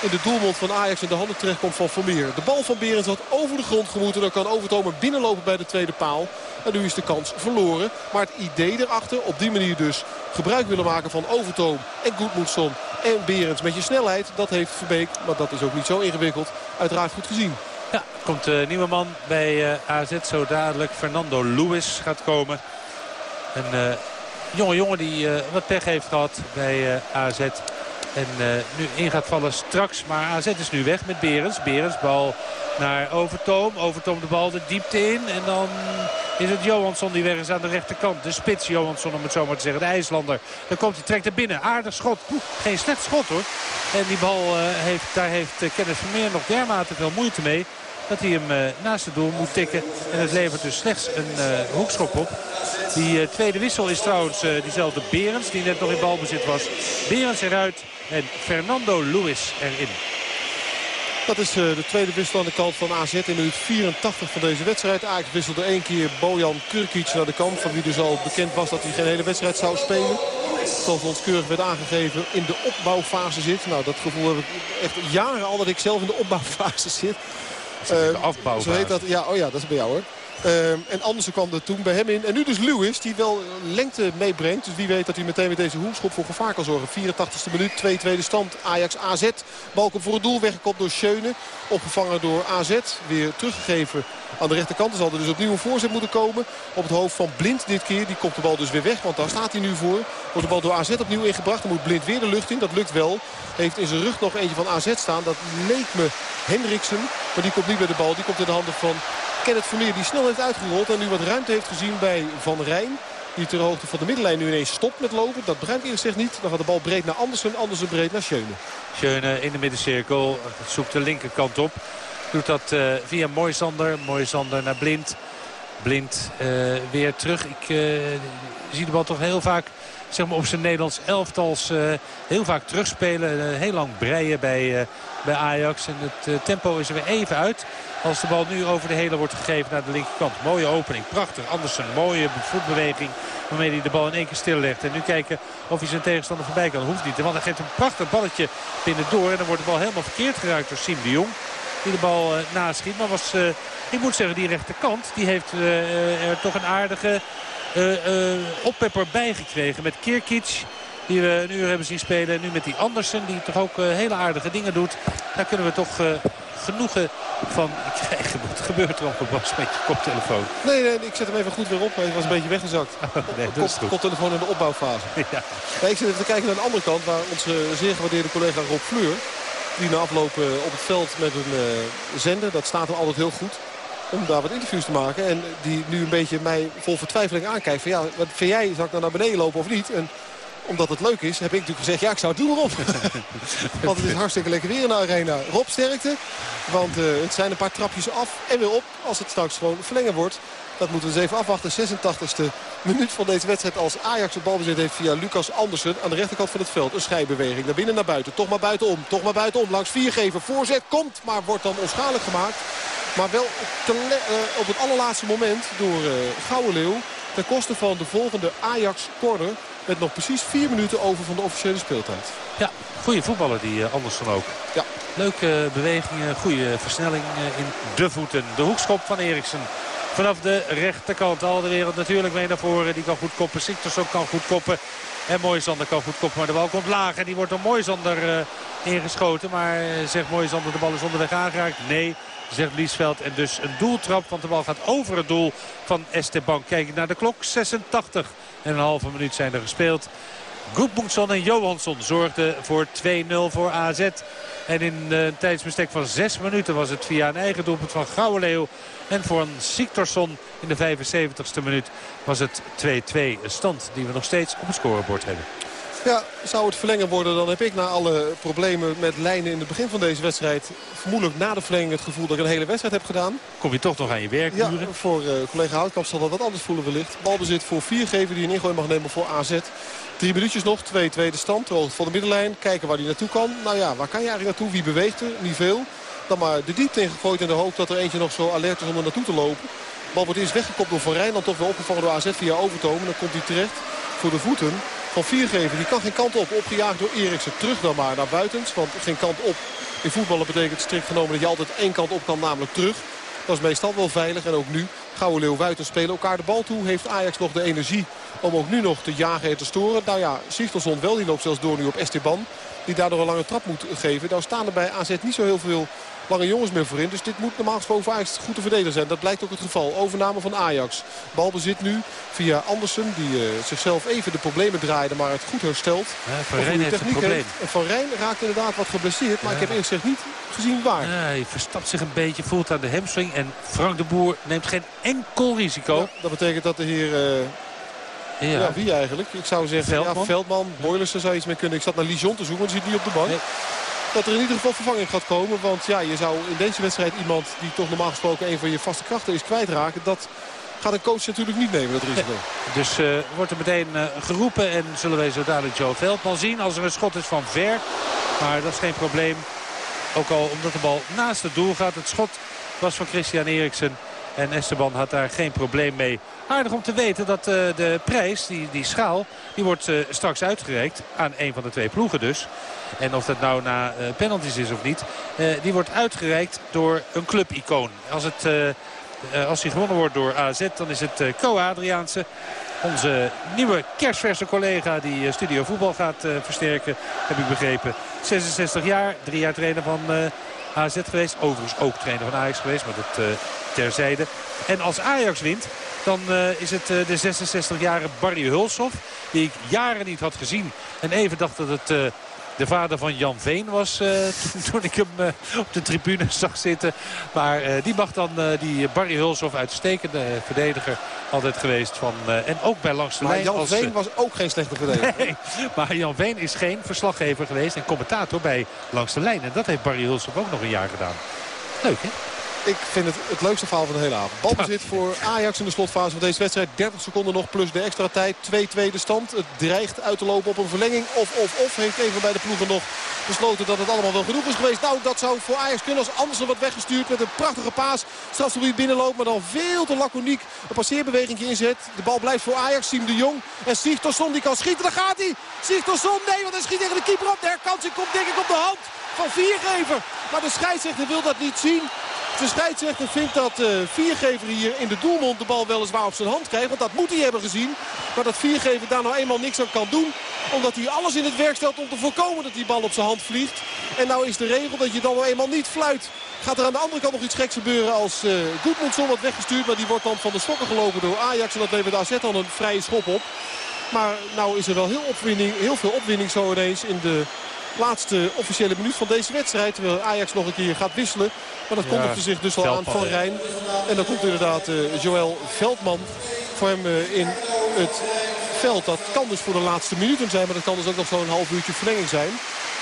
in de doelmond van Ajax in de handen terechtkomt van Vermeer. De bal van Berends had over de grond gemoeten. Dan kan Overtomer binnenlopen bij de tweede paal. En nu is de kans verloren. Maar het idee erachter, op die manier dus gebruik willen maken van Overtoom en Goedmundsson en Berends met je snelheid. Dat heeft Verbeek, maar dat is ook niet zo ingewikkeld, uiteraard goed gezien. Ja, komt een nieuwe man bij uh, AZ zo dadelijk. Fernando Lewis gaat komen. Een uh, jonge jongen die wat pech heeft gehad bij AZ. En uh, nu in gaat vallen straks. Maar AZ is nu weg met Berens. Berens bal naar Overtoom. Overtoom de bal de diepte in. En dan is het Johansson die weg is aan de rechterkant. De spits Johansson om het zo maar te zeggen. De IJslander. Dan komt hij, trekt er binnen. Aardig schot. Geen slecht schot hoor. En die bal, uh, heeft, daar heeft uh, Kenneth Vermeer nog dermate veel moeite mee dat hij hem naast het doel moet tikken. En het levert dus slechts een uh, hoekschop op. Die tweede wissel is trouwens diezelfde Berens, die net nog in balbezit was. Berens eruit en Fernando Lewis erin. Dat is de tweede wissel aan de kant van AZ in minuut 84 van deze wedstrijd. Ajax wisselde één keer Bojan Kurkic naar de kant. Van wie dus al bekend was dat hij geen hele wedstrijd zou spelen. Zoals ons keurig werd aangegeven in de opbouwfase zit. Nou, dat gevoel heb ik echt jaren al dat ik zelf in de opbouwfase zit. Uh, afbouw. Zo heet dat. Ja, oh ja, dat is bij jou hoor. Uh, en Andersen kwam er toen bij hem in. En nu dus Lewis, die wel lengte meebrengt. Dus wie weet dat hij meteen met deze hoekschop voor gevaar kan zorgen. 84e minuut, 2 tweede stand. Ajax AZ. Bal komt voor het doel, weggekopt door Schöne. Opgevangen door AZ. Weer teruggegeven aan de rechterkant. Er zal er dus opnieuw een voorzet moeten komen. Op het hoofd van Blind dit keer. Die komt de bal dus weer weg, want daar staat hij nu voor. Wordt de bal door AZ opnieuw ingebracht. Dan moet Blind weer de lucht in. Dat lukt wel. Heeft in zijn rug nog eentje van AZ staan. Dat leek me Hendriksen. Maar die komt niet bij de bal. Die komt in de handen van Kenneth Vermeer. Die snel heeft uitgerold. En nu wat ruimte heeft gezien bij Van Rijn. Die ter hoogte van de middenlijn nu ineens stopt met lopen. Dat begrijp ik gezegd niet. Dan gaat de bal breed naar Andersen. Andersen breed naar Schöne. Schöne in de middencirkel. Zoekt de linkerkant op. Doet dat uh, via Moisander. Moisander naar Blind. Blind uh, weer terug. Ik uh, zie de bal toch heel vaak zeg maar, op zijn Nederlands elftals heel vaak terugspelen. heel lang breien bij, bij Ajax. En het tempo is er weer even uit. Als de bal nu over de hele wordt gegeven naar de linkerkant. Mooie opening, prachtig. Andersen, mooie voetbeweging waarmee hij de bal in één keer stillegt. En nu kijken of hij zijn tegenstander voorbij kan. Hoeft niet, want hij geeft een prachtig balletje binnendoor. En dan wordt de bal helemaal verkeerd geraakt door Siem de Jong. Die de bal uh, naschiet. Maar was, ik moet zeggen, die rechterkant die heeft er toch een aardige oppepper bij gekregen. Met Kirkic, die we nu hebben zien spelen. En nu met die Andersen, die toch ook hele aardige dingen doet. Daar kunnen we toch genoegen van krijgen. Wat gebeurt er op een Bas met je koptelefoon? Nee, nee, ik zet hem even goed weer op. Hij was een beetje weggezakt. Oh, nee, dat is Kop, koptelefoon in de opbouwfase. Ja. Nee, ik zit even te kijken naar de andere kant. Waar onze zeer gewaardeerde collega Rob Fleur... die na afloop op het veld met een zender. Dat staat hem altijd heel goed om daar wat interviews te maken. En die nu een beetje mij vol vertwijfeling aankijkt. Van ja, wat vind jij? Zal ik dan naar beneden lopen of niet? En omdat het leuk is, heb ik natuurlijk gezegd, ja, ik zou het doen, Rob. want het is hartstikke lekker weer in de arena. Rob, sterkte. Want uh, het zijn een paar trapjes af en weer op als het straks gewoon verlengen wordt. Dat moeten we eens even afwachten. 86e minuut van deze wedstrijd als Ajax het balbezit heeft via Lucas Andersen. Aan de rechterkant van het veld. Een schijnbeweging. Naar binnen naar buiten. Toch maar buitenom. Toch maar buitenom. Langs vier geven. Voorzet komt. Maar wordt dan onschadelijk gemaakt. Maar wel te uh, op het allerlaatste moment door uh, Gouwe Leeuw. Ten koste van de volgende Ajax corner. Met nog precies vier minuten over van de officiële speeltijd. Ja, goede voetballer die uh, Andersen ook. Ja. Leuke bewegingen, goede versnelling in de voeten. De hoekschop van Eriksen. Vanaf de rechterkant. Al de wereld natuurlijk mee naar voren. Die kan goed koppen. ook kan goed koppen. En Moisander kan goed koppen. Maar de bal komt laag. En die wordt door Moisander uh, ingeschoten. Maar zegt Moisander de bal is onderweg aangeraakt? Nee zegt Liesveld. En dus een doeltrap, want de bal gaat over het doel van Esteban. Kijk naar de klok, 86 en een halve minuut zijn er gespeeld. Goedmoedson en Johansson zorgden voor 2-0 voor AZ. En in een tijdsbestek van 6 minuten was het via een eigen doelpunt van Gouwenleeuw. En voor een Siktorsson in de 75ste minuut was het 2-2 stand die we nog steeds op het scorebord hebben. Ja, zou het verlengen worden, dan heb ik na alle problemen met lijnen in het begin van deze wedstrijd... vermoedelijk na de verlenging het gevoel dat ik een hele wedstrijd heb gedaan. Kom je toch nog aan je werk Ja, voor uh, collega Houtkamp zal dat wat anders voelen wellicht. Balbezit voor viergever die een ingooi mag nemen voor AZ. Drie minuutjes nog, 2-2 de stand, hoogte van de middenlijn. Kijken waar hij naartoe kan. Nou ja, waar kan je eigenlijk naartoe? Wie beweegt er? Niet veel. Dan maar de diepte ingegooid in de hoop dat er eentje nog zo alert is om er naartoe te lopen. bal wordt eerst weggekopt door Van Rijn. Toch weer opgevangen door AZ via Overtomen. Dan komt hij terecht voor de voeten van Viergever. Die kan geen kant op. Opgejaagd door Eriksen. Terug dan maar naar buitens. Want geen kant op in voetballen betekent strikt genomen dat je altijd één kant op kan. Namelijk terug. Dat is meestal wel veilig. En ook nu Gouden Leeuw Wuiten spelen elkaar de bal toe. Heeft Ajax nog de energie om ook nu nog te jagen en te storen. Nou ja, Sigtelson wel. Die loopt zelfs door nu op Esteban. Die daardoor een lange trap moet geven. Nou staan er bij AZ niet zo heel veel lange jongens meer voorin. Dus dit moet normaal gesproken voor Ajax goed te verdedigen zijn. Dat blijkt ook het geval. Overname van Ajax. Balbezit nu via Andersen. Die uh, zichzelf even de problemen draaide. Maar het goed herstelt. Ja, van Rijn heeft een probleem. Van Rijn raakt inderdaad wat geblesseerd. Maar ja. ik heb eerlijk gezegd niet gezien waar. Ja, hij verstapt zich een beetje. Voelt aan de hamstring. En Frank de Boer neemt geen enkel risico. Dat betekent dat de heer... Uh, ja. ja. wie eigenlijk? Ik zou zeggen, Veldman, ja, Veldman Boylissen zou iets mee kunnen. Ik zat naar Lijon te zoeken, want zit niet op de bank. Nee dat er in ieder geval vervanging gaat komen. Want ja, je zou in deze wedstrijd iemand die toch normaal gesproken een van je vaste krachten is kwijtraken. Dat gaat een coach natuurlijk niet nemen, dat risico. Dus uh, wordt er meteen uh, geroepen en zullen wij zo dadelijk Joe Veldman zien. Als er een schot is van ver. Maar dat is geen probleem. Ook al omdat de bal naast het doel gaat. Het schot was van Christian Eriksen. En Esteban had daar geen probleem mee. Aardig om te weten dat uh, de prijs, die, die schaal, die wordt uh, straks uitgereikt aan een van de twee ploegen dus. En of dat nou na uh, penalties is of niet, die wordt uitgereikt door een clubicoon. Als, het, als die gewonnen wordt door AZ, dan is het Co Adriaanse. Onze nieuwe kerstverse collega die Studio Voetbal gaat versterken, heb ik begrepen. 66 jaar, drie jaar trainer van AZ geweest. Overigens ook trainer van Ajax geweest, maar dat terzijde. En als Ajax wint, dan uh, is het uh, de 66-jarige Barry Hulshoff. Die ik jaren niet had gezien. En even dacht dat het... De vader van Jan Veen was toen, toen, ik hem op de tribune zag zitten. Maar die mag dan, die Barry Hulshoff, uitstekende verdediger altijd geweest. Van, en ook bij langs de maar lijn. Jan als, Veen was ook geen slechte verdediger. Nee, maar Jan Veen is geen verslaggever geweest en commentator bij langs de lijn. En dat heeft Barry Hulshoff ook nog een jaar gedaan. Leuk hè? Ik vind het het leukste verhaal van de hele avond. Balbezit voor Ajax in de slotfase van deze wedstrijd. 30 seconden nog plus de extra tijd. 2-2 de stand. Het dreigt uit te lopen op een verlenging. Of, of, of heeft een van beide ploegen nog besloten dat het allemaal wel genoeg is geweest. Nou, dat zou voor Ajax kunnen als Andersen wat weggestuurd met een prachtige paas. Strafgebied binnenloopt, maar dan veel te laconiek een passeerbeweging inzet. De bal blijft voor Ajax. Siem de Jong en Sigtorsson die kan schieten. Daar gaat hij. Sigtorsson, nee, want hij schiet tegen de keeper op. De herkansing komt denk ik op de hand van Viergever. Maar de scheidsrechter wil dat niet zien. De scheidsrechter vindt dat uh, Viergever hier in de doelmond de bal weliswaar op zijn hand krijgt. Want dat moet hij hebben gezien. Maar dat Viergever daar nou eenmaal niks aan kan doen. Omdat hij alles in het werk stelt om te voorkomen dat die bal op zijn hand vliegt. En nou is de regel dat je dan nou eenmaal niet fluit. Gaat er aan de andere kant nog iets geks gebeuren als uh, Goedmondson wordt weggestuurd. Maar die wordt dan van de stokken gelopen door Ajax. En dat levert AZ dan een vrije schop op. Maar nou is er wel heel, opwinding, heel veel opwinding zo ineens in de laatste officiële minuut van deze wedstrijd. Terwijl Ajax nog een keer gaat wisselen. Maar dat kondigde zich dus al aan Van Rijn. En dan komt inderdaad uh, Joël Veldman voor hem uh, in het veld. Dat kan dus voor de laatste minuten zijn. Maar dat kan dus ook nog zo'n half uurtje verlenging zijn.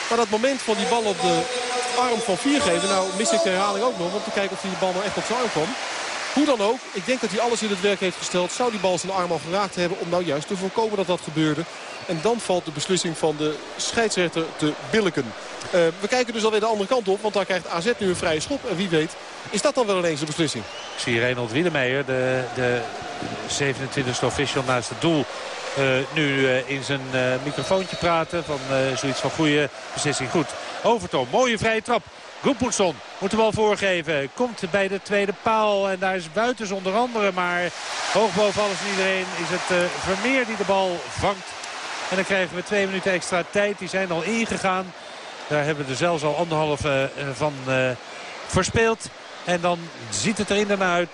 Maar dat moment van die bal op de arm van Viergever. Nou mis ik de herhaling ook nog. Om te kijken of die bal nou echt op zijn arm kwam. Hoe dan ook, ik denk dat hij alles in het werk heeft gesteld. Zou die bal zijn arm al geraakt hebben om nou juist te voorkomen dat dat gebeurde. En dan valt de beslissing van de scheidsrechter te billiken. Uh, we kijken dus alweer de andere kant op. Want daar krijgt AZ nu een vrije schop. En wie weet is dat dan wel ineens de beslissing. Ik zie Reinhold Wiedemeijer, de, de 27e official naast het doel. Uh, nu uh, in zijn microfoontje praten. Van zoiets van goede beslissing. Goed. Overtoom. Mooie vrije trap. Goedmoedson moet de bal voorgeven. Komt bij de tweede paal. En daar is Buitens onder andere. Maar hoog boven alles en iedereen is het Vermeer die de bal vangt. En dan krijgen we twee minuten extra tijd. Die zijn al ingegaan. Daar hebben we er zelfs al anderhalf uh, van uh, verspeeld. En dan ziet het er inderdaad uit,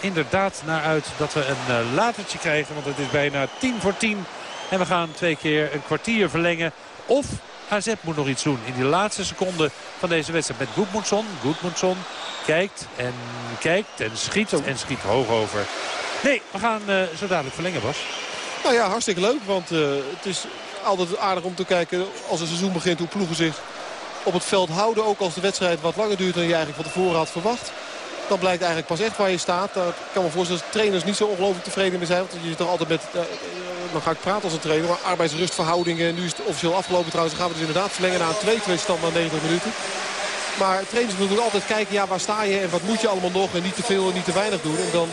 inderdaad naar uit dat we een latertje krijgen. Want het is bijna tien voor tien En we gaan twee keer een kwartier verlengen. Of AZ moet nog iets doen in die laatste seconde van deze wedstrijd. Met Goedmundsson. Goedmundsson kijkt en kijkt en schiet en schiet hoog over. Nee, we gaan zo dadelijk verlengen, Bas. Nou ja, hartstikke leuk. Want uh, het is altijd aardig om te kijken als een seizoen begint hoe ploegen zich op het veld houden. Ook als de wedstrijd wat langer duurt dan je eigenlijk van tevoren had verwacht. Dan blijkt eigenlijk pas echt waar je staat. Dat kan me voorstellen dat trainers niet zo ongelooflijk tevreden mee zijn. Want je zit toch altijd met, uh, dan ga ik praten als een trainer, maar arbeidsrustverhoudingen. Nu is het officieel afgelopen trouwens. Dan gaan we dus inderdaad verlengen na een 2-2 stand na 90 minuten. Maar trainers moeten altijd kijken, ja, waar sta je en wat moet je allemaal nog. En niet te veel en niet te weinig doen. En dan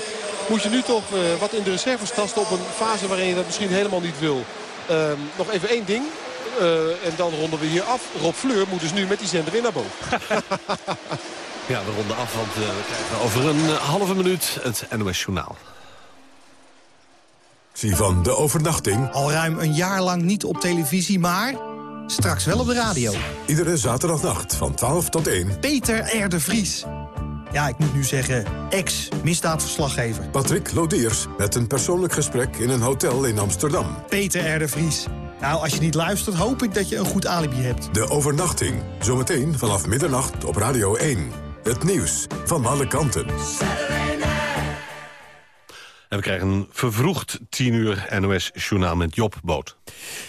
moet je nu toch uh, wat in de reserves tasten op een fase waarin je dat misschien helemaal niet wil. Uh, nog even één ding. Uh, en dan ronden we hier af. Rob Fleur moet dus nu met die zender weer naar boven. ja, we ronden af, want uh, we krijgen over een halve minuut het NOS Journaal. Zie van de overnachting. Al ruim een jaar lang niet op televisie, maar straks wel op de radio. Iedere zaterdagnacht van 12 tot 1. Peter R. de Vries. Ja, ik moet nu zeggen, ex-misdaadverslaggever. Patrick Lodiers met een persoonlijk gesprek in een hotel in Amsterdam. Peter R. de Vries. Nou, als je niet luistert, hoop ik dat je een goed alibi hebt. De overnachting. Zometeen vanaf middernacht op Radio 1. Het nieuws van alle kanten. En we krijgen een vervroegd 10 uur NOS-journaal met Job Boot.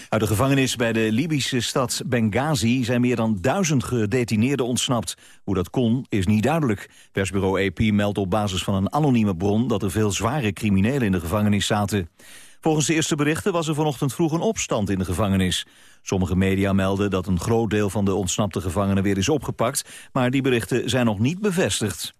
Uit de gevangenis bij de Libische stad Benghazi zijn meer dan duizend gedetineerden ontsnapt. Hoe dat kon, is niet duidelijk. Persbureau AP meldt op basis van een anonieme bron dat er veel zware criminelen in de gevangenis zaten. Volgens de eerste berichten was er vanochtend vroeg een opstand in de gevangenis. Sommige media melden dat een groot deel van de ontsnapte gevangenen weer is opgepakt, maar die berichten zijn nog niet bevestigd.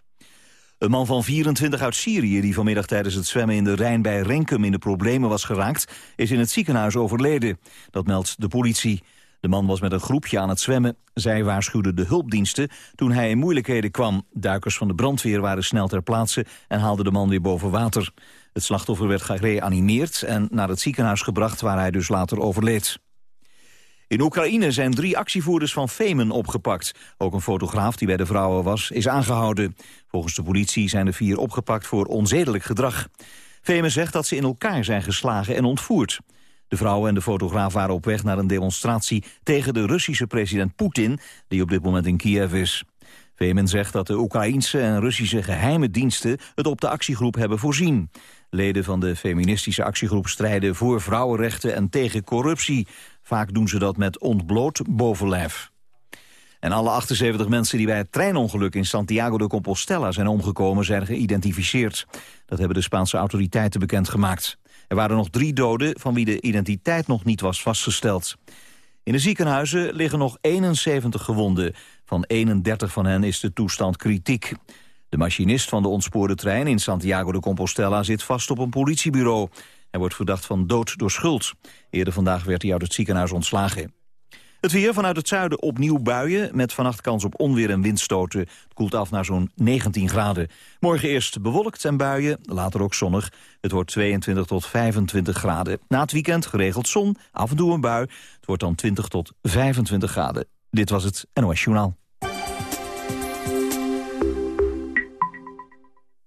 Een man van 24 uit Syrië die vanmiddag tijdens het zwemmen in de Rijn bij Renkum in de problemen was geraakt, is in het ziekenhuis overleden. Dat meldt de politie. De man was met een groepje aan het zwemmen. Zij waarschuwden de hulpdiensten toen hij in moeilijkheden kwam. Duikers van de brandweer waren snel ter plaatse en haalden de man weer boven water. Het slachtoffer werd gereanimeerd en naar het ziekenhuis gebracht waar hij dus later overleed. In Oekraïne zijn drie actievoerders van Femen opgepakt. Ook een fotograaf die bij de vrouwen was, is aangehouden. Volgens de politie zijn de vier opgepakt voor onzedelijk gedrag. Femen zegt dat ze in elkaar zijn geslagen en ontvoerd. De vrouwen en de fotograaf waren op weg naar een demonstratie... tegen de Russische president Poetin, die op dit moment in Kiev is. Femen zegt dat de Oekraïnse en Russische geheime diensten... het op de actiegroep hebben voorzien. Leden van de feministische actiegroep strijden voor vrouwenrechten en tegen corruptie. Vaak doen ze dat met ontbloot bovenlijf. En alle 78 mensen die bij het treinongeluk in Santiago de Compostela zijn omgekomen zijn geïdentificeerd. Dat hebben de Spaanse autoriteiten bekendgemaakt. Er waren nog drie doden van wie de identiteit nog niet was vastgesteld. In de ziekenhuizen liggen nog 71 gewonden. Van 31 van hen is de toestand kritiek. De machinist van de ontspoorde trein in Santiago de Compostela zit vast op een politiebureau. Hij wordt verdacht van dood door schuld. Eerder vandaag werd hij uit het ziekenhuis ontslagen. Het weer vanuit het zuiden opnieuw buien... met vannacht kans op onweer en windstoten. Het koelt af naar zo'n 19 graden. Morgen eerst bewolkt en buien, later ook zonnig. Het wordt 22 tot 25 graden. Na het weekend geregeld zon, af en toe een bui. Het wordt dan 20 tot 25 graden. Dit was het NOS Journaal.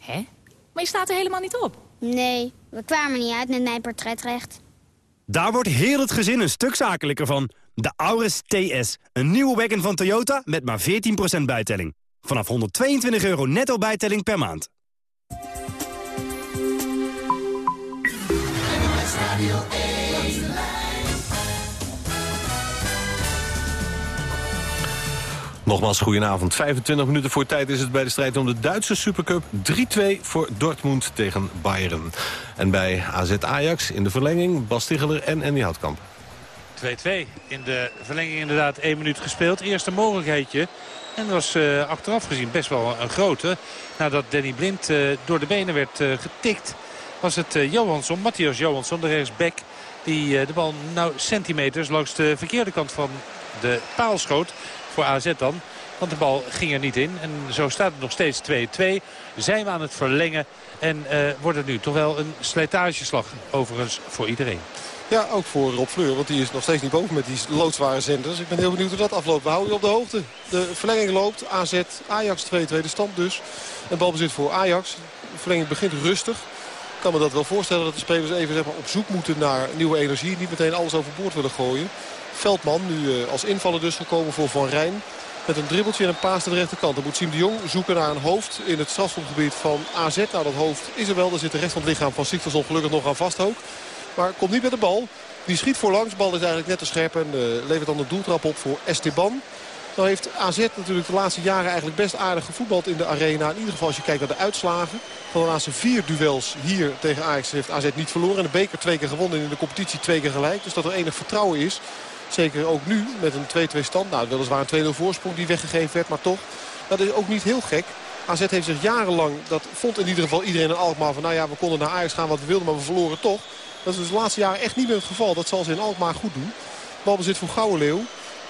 Hè? Maar je staat er helemaal niet op. Nee, We kwamen niet uit met mijn portretrecht. Daar wordt heel het gezin een stuk zakelijker van. De Auris TS. Een nieuwe wagon van Toyota met maar 14% bijtelling. Vanaf 122 euro netto bijtelling per maand. Nogmaals, goedenavond. 25 minuten voor tijd is het bij de strijd om de Duitse Supercup. 3-2 voor Dortmund tegen Bayern. En bij AZ Ajax in de verlenging Bas Ticheler en Andy Houtkamp. 2-2 in de verlenging inderdaad 1 minuut gespeeld. Eerste mogelijkheidje. En dat was uh, achteraf gezien best wel een grote. Nadat Danny Blind uh, door de benen werd uh, getikt was het Johansson, Matthias Johansson, de rechtsback... die de bal nou centimeters langs de verkeerde kant van de paal schoot voor AZ dan. Want de bal ging er niet in. En zo staat het nog steeds 2-2. Zijn we aan het verlengen. En uh, wordt het nu toch wel een slijtageslag overigens voor iedereen. Ja, ook voor Rob Fleur, want die is nog steeds niet boven met die loodzware zenders. Ik ben heel benieuwd hoe dat afloopt. We houden je op de hoogte. De verlenging loopt. AZ, Ajax 2-2 de stand dus. En balbezit voor Ajax. De verlenging begint rustig. Ik kan me dat wel voorstellen dat de spelers even zeg maar, op zoek moeten naar nieuwe energie. Niet meteen alles overboord willen gooien. Veldman nu uh, als invaller dus gekomen voor Van Rijn. Met een dribbeltje en een paas aan de rechterkant. Dan moet Siem de Jong zoeken naar een hoofd in het strafschopgebied van AZ. Nou, dat hoofd is er wel. Daar zit de rest van het lichaam van gelukkig nog aan vast ook. Maar komt niet met de bal. Die schiet voorlangs. De bal is eigenlijk net te scherp en uh, levert dan de doeltrap op voor Esteban. Nou heeft AZ natuurlijk de laatste jaren eigenlijk best aardig gevoetbald in de arena. In ieder geval als je kijkt naar de uitslagen. Van de laatste vier duels hier tegen Ajax heeft AZ niet verloren. En de beker twee keer gewonnen en in de competitie twee keer gelijk. Dus dat er enig vertrouwen is. Zeker ook nu met een 2-2 stand. Nou, weliswaar een 2-0 voorsprong die weggegeven werd, maar toch. Dat is ook niet heel gek. AZ heeft zich jarenlang, dat vond in ieder geval iedereen in Alkmaar van... nou ja, we konden naar Ajax gaan wat we wilden, maar we verloren toch. Dat is dus de laatste jaren echt niet meer het geval. Dat zal ze in Alkmaar goed doen. Balbezit voor Gouwenleeuw.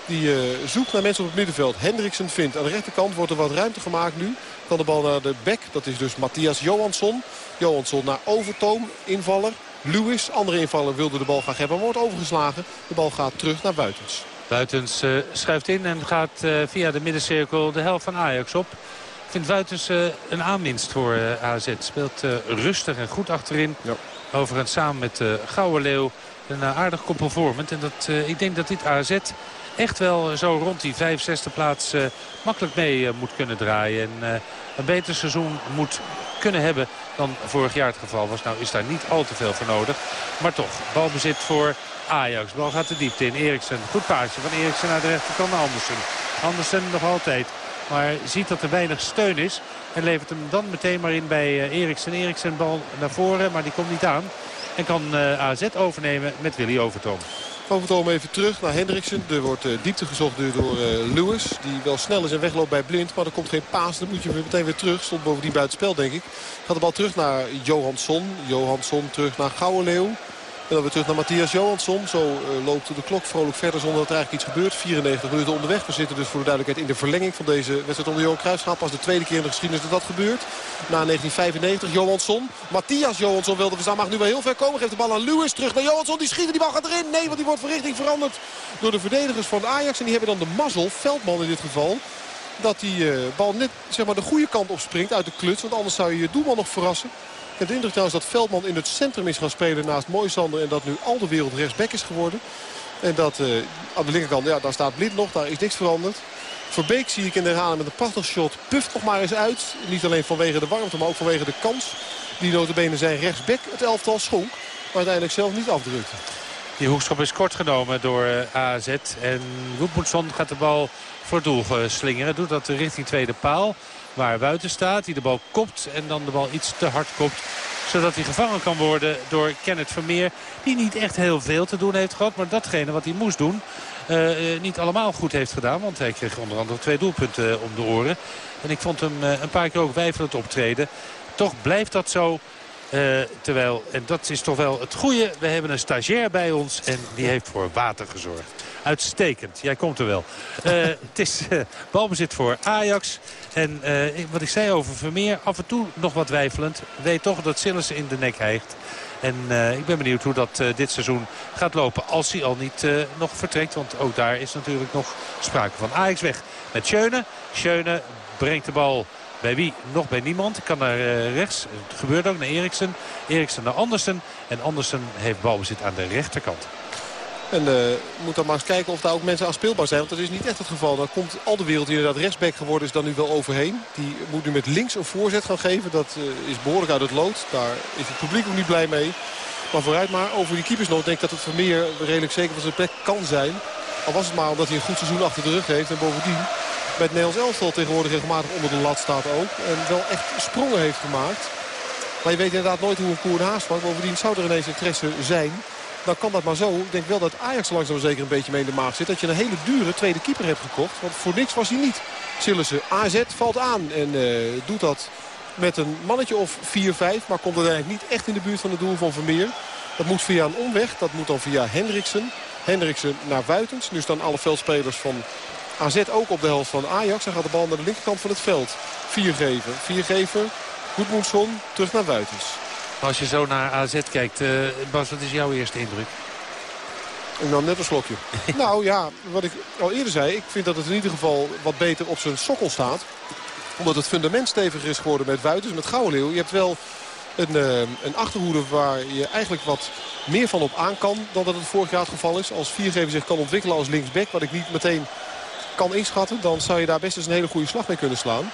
Die uh, zoekt naar mensen op het middenveld. Hendriksen vindt aan de rechterkant. Wordt er wat ruimte gemaakt nu. Kan de bal naar de bek. Dat is dus Matthias Johansson. Johansson naar Overtoom. Invaller. Lewis, andere invaller, wilde de bal graag hebben. Maar wordt overgeslagen. De bal gaat terug naar Buitens. Buitens uh, schuift in en gaat uh, via de middencirkel de helft van Ajax op. Ik vind Buitens uh, een aanwinst voor AZ. Speelt rustig en goed achterin. Ja. Overigens samen met Gouden Leeuw een aardig koppel vormend. En dat, ik denk dat dit AZ echt wel zo rond die 65e plaats makkelijk mee moet kunnen draaien. En een beter seizoen moet kunnen hebben dan vorig jaar het geval was. Nou is daar niet al te veel voor nodig. Maar toch, balbezit voor Ajax. Bal gaat de diepte in. Eriksen. Goed paasje van Eriksen naar de rechterkant naar Andersen. Andersen nog altijd. Maar ziet dat er weinig steun is. En levert hem dan meteen maar in bij Eriksen. Eriksen bal naar voren, maar die komt niet aan. En kan AZ overnemen met Willy Overtoom. Overtoom even terug naar Hendriksen. Er wordt uh, diepte gezocht door uh, Lewis. Die wel snel is en wegloopt bij Blind. Maar er komt geen paas. Dan moet je meteen weer terug. Stond bovendien buiten spel denk ik. Gaat de bal terug naar Johansson. Johansson terug naar Gouwenleeuw. En dan weer terug naar Matthias Johansson. Zo uh, loopt de klok vrolijk verder zonder dat er eigenlijk iets gebeurt. 94 minuten onderweg. We zitten dus voor de duidelijkheid in de verlenging van deze wedstrijd onder Johan Cruijffschaal. Pas de tweede keer in de geschiedenis dat dat gebeurt. Na 1995 Johansson. Matthias Johansson wilde verstaan. Mag nu wel heel ver komen. Geeft de bal aan Lewis. Terug naar Johansson. Die schiet en die bal gaat erin. Nee, want die wordt van richting veranderd door de verdedigers van Ajax. En die hebben dan de mazzel, Veldman in dit geval dat die uh, bal net zeg maar, de goede kant opspringt uit de kluts. Want anders zou je je doelman nog verrassen. Heb de indruk trouwens dat Veldman in het centrum is gaan spelen naast Moisander. En dat nu al de wereld rechtsback is geworden. En dat uh, aan de linkerkant, ja, daar staat Blind nog. Daar is niks veranderd. Verbeek zie ik in de herhaling met een prachtig shot. Puft nog maar eens uit. Niet alleen vanwege de warmte, maar ook vanwege de kans. Die notabene zijn rechtsback het elftal schonk. Maar uiteindelijk zelf niet afdrukte. Die hoekschop is kort genomen door uh, AZ. En Woedmoedson gaat de bal voor het doel slingeren. Doet dat richting tweede paal. Waar buiten staat. Die de bal kopt. En dan de bal iets te hard kopt. Zodat hij gevangen kan worden door Kenneth Vermeer. Die niet echt heel veel te doen heeft gehad. Maar datgene wat hij moest doen. Uh, uh, niet allemaal goed heeft gedaan. Want hij kreeg onder andere twee doelpunten om de oren. En ik vond hem een paar keer ook wijfelend optreden. Toch blijft dat zo. Terwijl, en dat is toch wel het goede, we hebben een stagiair bij ons en die heeft voor water gezorgd. Uitstekend, jij komt er wel. Uh, het is uh, balbezit voor Ajax. En wat ik zei over Vermeer, af en toe nog wat wijfelend. Weet toch dat Sillissen in de nek hijgt. En ik ben benieuwd hoe dat dit seizoen gaat lopen als hij al niet nog vertrekt. Want ook daar is natuurlijk nog sprake van Ajax weg. Met Schöne. Schöne brengt de bal Bij wie? Nog bij niemand. Kan naar rechts. Het gebeurt ook naar Eriksen. Eriksen naar Andersen. En Andersen heeft balbezit aan de rechterkant. En uh, moet dan maar eens kijken of daar ook mensen aan speelbaar zijn. Want dat is niet echt het geval. Dan komt al de wereld die inderdaad rechtsback geworden is dan nu wel overheen. Die moet nu met links een voorzet gaan geven. Dat uh, is behoorlijk uit het lood. Daar is het publiek ook niet blij mee. Maar vooruit maar over die keepers nog. denk ik dat het Vermeer redelijk zeker van zijn plek kan zijn. Al was het maar omdat hij een goed seizoen achter de rug heeft. En bovendien bij het Nederlands elftal tegenwoordig regelmatig onder de lat staat ook. En wel echt sprongen heeft gemaakt. Maar je weet inderdaad nooit hoe een koer haast. Bovendien zou er ineens interesse zijn. Dan kan dat maar zo. Ik denk wel dat Ajax langzaam zeker een beetje mee in de maag zit. Dat je een hele dure tweede keeper hebt gekocht. Want voor niks was hij niet. Sillissen. AZ valt aan en uh, doet dat met een mannetje of 4-5. Maar komt uiteindelijk niet echt in de buurt van het doel van Vermeer. Dat moet via een omweg. Dat moet dan via Hendriksen. Hendriksen naar Wuitens. Nu staan alle veldspelers van AZ ook op de helft van Ajax. Dan gaat de bal naar de linkerkant van het veld. Viergever. Viergever. Goedmoedson terug naar Wuitens. Als je zo naar AZ kijkt, uh, Bas, wat is jouw eerste indruk? Ik nam net een slokje. nou ja, wat ik al eerder zei. Ik vind dat het in ieder geval wat beter op zijn sokkel staat. Omdat het fundament steviger is geworden met Wuitens, met Gouwenleeuw. Je hebt wel een, uh, een achterhoede waar je eigenlijk wat meer van op aan kan dan dat het vorig jaar het geval is. Als viergever zich kan ontwikkelen als linksback, wat ik niet meteen kan inschatten... dan zou je daar best eens een hele goede slag mee kunnen slaan.